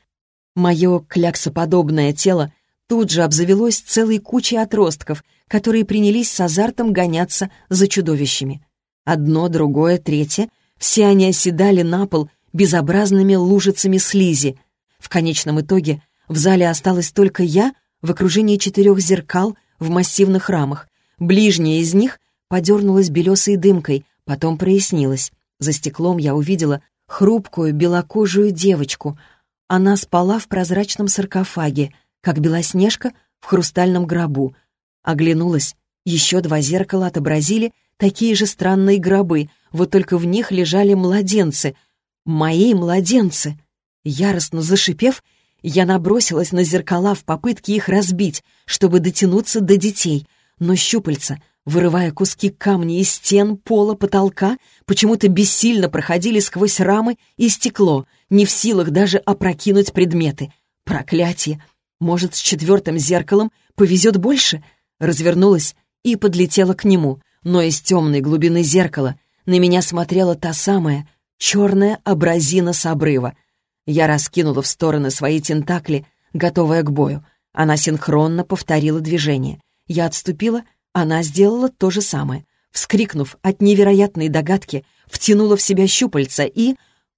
[SPEAKER 1] Мое кляксоподобное тело тут же обзавелось целой кучей отростков, которые принялись с азартом гоняться за чудовищами. Одно, другое, третье — все они оседали на пол безобразными лужицами слизи. В конечном итоге в зале осталась только я в окружении четырех зеркал в массивных рамах. Ближняя из них подернулась белесой дымкой, потом прояснилась. За стеклом я увидела хрупкую белокожую девочку. Она спала в прозрачном саркофаге, как белоснежка в хрустальном гробу. Оглянулась. Еще два зеркала отобразили такие же странные гробы, вот только в них лежали младенцы. Мои младенцы. Яростно зашипев, я набросилась на зеркала в попытке их разбить, чтобы дотянуться до детей, но щупальца — вырывая куски камня из стен, пола, потолка, почему-то бессильно проходили сквозь рамы и стекло, не в силах даже опрокинуть предметы. Проклятие! Может, с четвертым зеркалом повезет больше? Развернулась и подлетела к нему, но из темной глубины зеркала на меня смотрела та самая черная абразина с обрыва. Я раскинула в стороны свои тентакли, готовая к бою. Она синхронно повторила движение. Я отступила — она сделала то же самое. Вскрикнув от невероятной догадки, втянула в себя щупальца и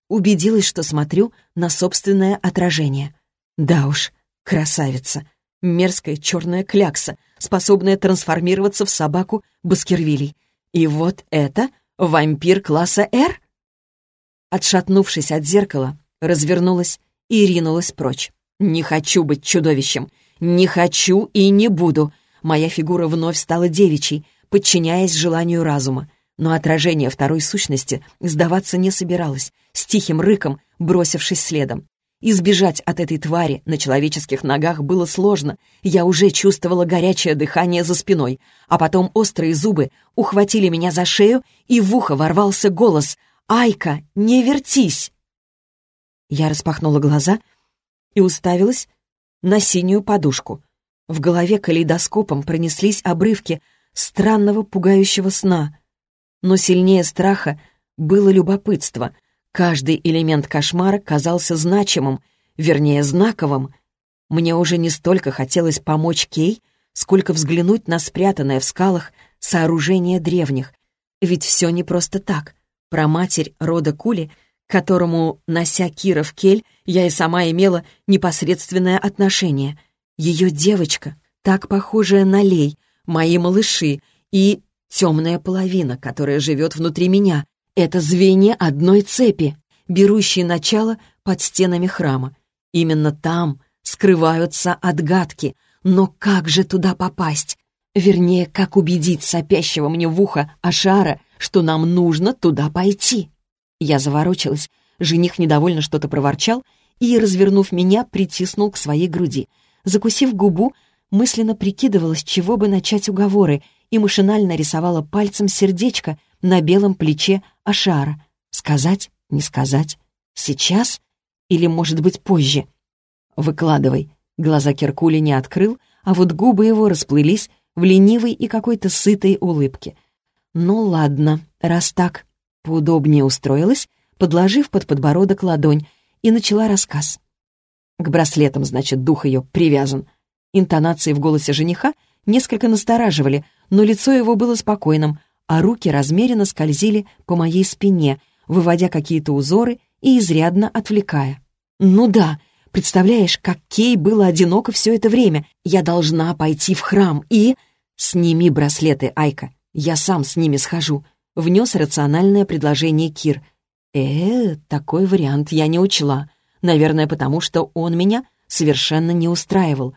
[SPEAKER 1] убедилась, что смотрю на собственное отражение. Да уж, красавица. Мерзкая черная клякса, способная трансформироваться в собаку Баскервилей. И вот это вампир класса «Р»? Отшатнувшись от зеркала, развернулась и ринулась прочь. «Не хочу быть чудовищем! Не хочу и не буду! Моя фигура вновь стала девичьей, подчиняясь желанию разума. Но отражение второй сущности сдаваться не собиралось, с тихим рыком бросившись следом. Избежать от этой твари на человеческих ногах было сложно. Я уже чувствовала горячее дыхание за спиной, а потом острые зубы ухватили меня за шею, и в ухо ворвался голос «Айка, не вертись!» Я распахнула глаза и уставилась на синюю подушку. В голове калейдоскопом пронеслись обрывки странного пугающего сна. Но сильнее страха было любопытство. Каждый элемент кошмара казался значимым, вернее, знаковым. Мне уже не столько хотелось помочь Кей, сколько взглянуть на спрятанное в скалах сооружение древних. Ведь все не просто так. Про матерь рода Кули, которому, нося Кира в кель, я и сама имела непосредственное отношение — ее девочка, так похожая на Лей, мои малыши и темная половина, которая живет внутри меня. Это звенья одной цепи, берущие начало под стенами храма. Именно там скрываются отгадки. Но как же туда попасть? Вернее, как убедить сопящего мне в ухо Ашара, что нам нужно туда пойти? Я заворочилась. Жених недовольно что-то проворчал и, развернув меня, притиснул к своей груди — Закусив губу, мысленно прикидывала, с чего бы начать уговоры, и машинально рисовала пальцем сердечко на белом плече Ашара. Сказать? Не сказать? Сейчас? Или, может быть, позже? «Выкладывай». Глаза Киркули не открыл, а вот губы его расплылись в ленивой и какой-то сытой улыбке. «Ну ладно, раз так». Поудобнее устроилась, подложив под подбородок ладонь, и начала рассказ. К браслетам, значит, дух ее привязан. Интонации в голосе жениха несколько настораживали, но лицо его было спокойным, а руки размеренно скользили по моей спине, выводя какие-то узоры и изрядно отвлекая. «Ну да, представляешь, как Кей было одиноко все это время. Я должна пойти в храм и...» «Сними браслеты, Айка, я сам с ними схожу». Внес рациональное предложение Кир. Э, такой вариант я не учла. Наверное, потому что он меня совершенно не устраивал.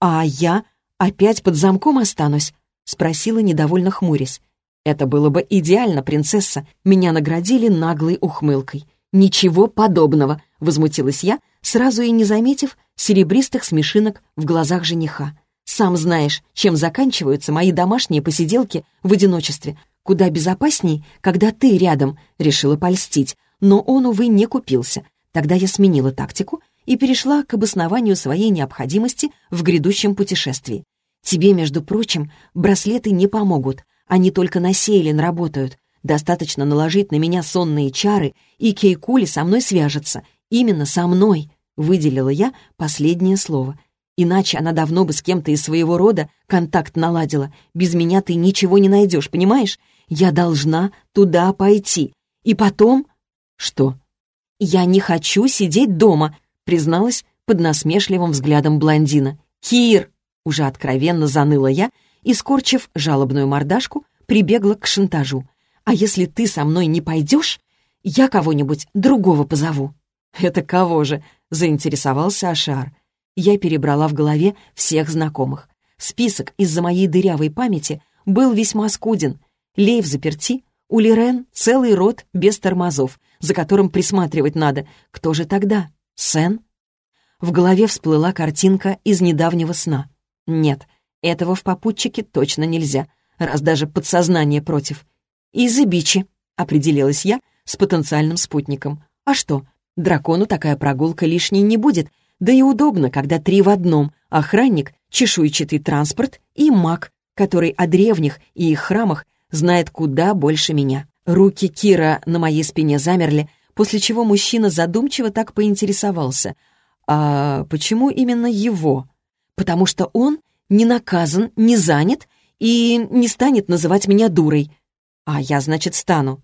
[SPEAKER 1] А я опять под замком останусь? Спросила недовольно хмурясь. Это было бы идеально, принцесса. Меня наградили наглой ухмылкой. «Ничего подобного», — возмутилась я, сразу и не заметив серебристых смешинок в глазах жениха. «Сам знаешь, чем заканчиваются мои домашние посиделки в одиночестве. Куда безопасней, когда ты рядом», — решила польстить. Но он, увы, не купился. Тогда я сменила тактику и перешла к обоснованию своей необходимости в грядущем путешествии. Тебе, между прочим, браслеты не помогут, они только на Сейлин работают. Достаточно наложить на меня сонные чары, и Кейкули со мной свяжется. Именно со мной, выделила я последнее слово. Иначе она давно бы с кем-то из своего рода контакт наладила. Без меня ты ничего не найдешь, понимаешь? Я должна туда пойти. И потом... Что? Я не хочу сидеть дома, призналась под насмешливым взглядом блондина. «Кир!» — уже откровенно заныла я и, скорчив жалобную мордашку, прибегла к шантажу. «А если ты со мной не пойдешь, я кого-нибудь другого позову». «Это кого же?» — заинтересовался Ашар. Я перебрала в голове всех знакомых. Список из-за моей дырявой памяти был весьма скуден. Лей в заперти, у Лирен целый рот без тормозов, за которым присматривать надо. Кто же тогда? Сен? В голове всплыла картинка из недавнего сна. Нет, этого в попутчике точно нельзя, раз даже подсознание против. «Из-за бичи», — определилась я с потенциальным спутником. «А что, дракону такая прогулка лишней не будет, да и удобно, когда три в одном — охранник, чешуйчатый транспорт и маг, который о древних и их храмах знает куда больше меня». Руки Кира на моей спине замерли, после чего мужчина задумчиво так поинтересовался. «А почему именно его?» «Потому что он не наказан, не занят и не станет называть меня дурой. А я, значит, стану.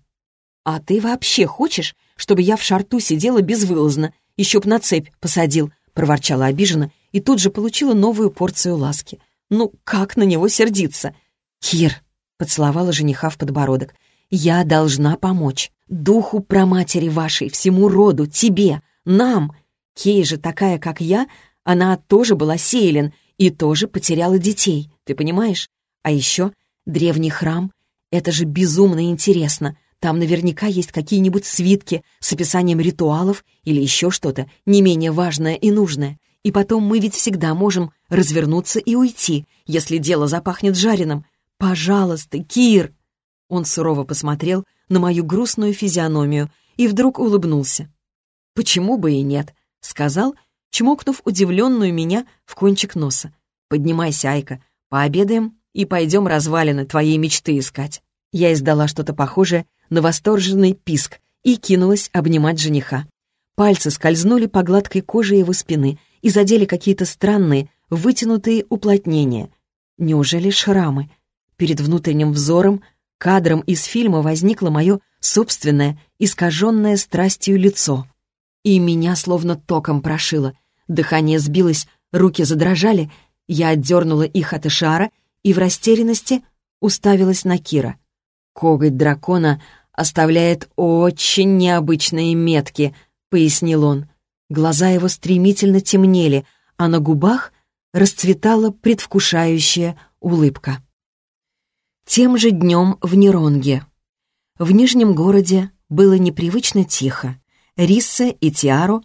[SPEAKER 1] А ты вообще хочешь, чтобы я в шарту сидела безвылазно, еще б на цепь посадил?» — проворчала обиженно и тут же получила новую порцию ласки. «Ну, как на него сердиться?» «Кир!» — поцеловала жениха в подбородок. «Я должна помочь. Духу проматери вашей, всему роду, тебе, нам. Кей же такая, как я, она тоже была Сейлин и тоже потеряла детей, ты понимаешь? А еще древний храм — это же безумно интересно. Там наверняка есть какие-нибудь свитки с описанием ритуалов или еще что-то не менее важное и нужное. И потом мы ведь всегда можем развернуться и уйти, если дело запахнет жареным. Пожалуйста, Кир!» Он сурово посмотрел на мою грустную физиономию и вдруг улыбнулся. «Почему бы и нет?» — сказал — чмокнув удивленную меня в кончик носа. «Поднимайся, Айка, пообедаем и пойдем развалины твоей мечты искать». Я издала что-то похожее на восторженный писк и кинулась обнимать жениха. Пальцы скользнули по гладкой коже его спины и задели какие-то странные, вытянутые уплотнения. Неужели шрамы? Перед внутренним взором кадром из фильма возникло мое собственное, искаженное страстью лицо и меня словно током прошило. Дыхание сбилось, руки задрожали, я отдернула их от Ишара и в растерянности уставилась на Кира. «Коготь дракона оставляет очень необычные метки», — пояснил он. Глаза его стремительно темнели, а на губах расцветала предвкушающая улыбка. Тем же днем в Неронге. В Нижнем городе было непривычно тихо. Рисса и Тиару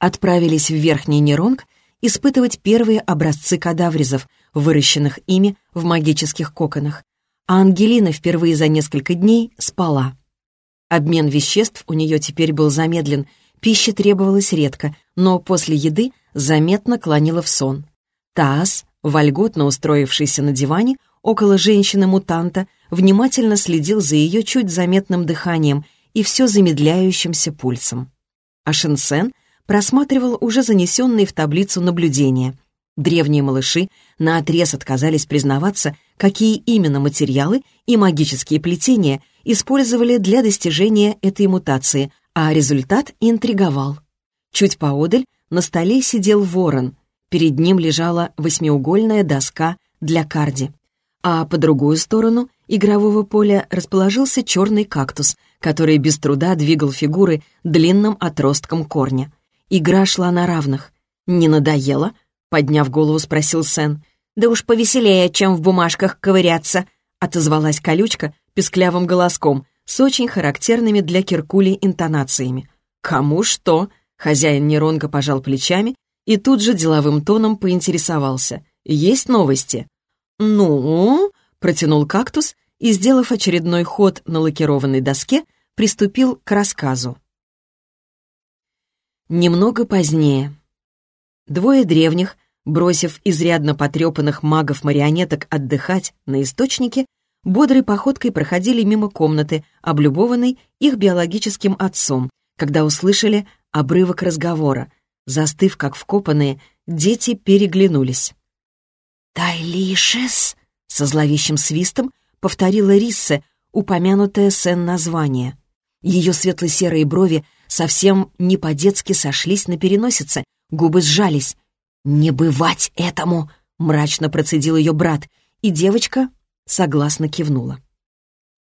[SPEAKER 1] отправились в Верхний Неронг испытывать первые образцы кадавризов, выращенных ими в магических коконах, а Ангелина впервые за несколько дней спала. Обмен веществ у нее теперь был замедлен, пища требовалась редко, но после еды заметно клонила в сон. Таас, вольготно устроившийся на диване около женщины-мутанта, внимательно следил за ее чуть заметным дыханием — и все замедляющимся пульсом. А Шенсен просматривал уже занесенные в таблицу наблюдения. Древние малыши наотрез отказались признаваться, какие именно материалы и магические плетения использовали для достижения этой мутации, а результат интриговал. Чуть поодаль на столе сидел ворон, перед ним лежала восьмиугольная доска для карди, а по другую сторону игрового поля расположился черный кактус, который без труда двигал фигуры длинным отростком корня. Игра шла на равных. «Не надоело?» — подняв голову, спросил Сен. «Да уж повеселее, чем в бумажках ковыряться», — отозвалась колючка песклявым голоском с очень характерными для Киркули интонациями. «Кому что?» — хозяин Неронка пожал плечами и тут же деловым тоном поинтересовался. «Есть новости?» «Ну?» — протянул кактус и, сделав очередной ход на лакированной доске, приступил к рассказу. Немного позднее. Двое древних, бросив изрядно потрепанных магов-марионеток отдыхать на источнике, бодрой походкой проходили мимо комнаты, облюбованной их биологическим отцом, когда услышали обрывок разговора. Застыв, как вкопанные, дети переглянулись. «Тайлишес!» — со зловещим свистом повторила Риссе, упомянутое Сен название. Ее светло-серые брови совсем не по-детски сошлись на переносице, губы сжались. «Не бывать этому!» — мрачно процедил ее брат, и девочка согласно кивнула.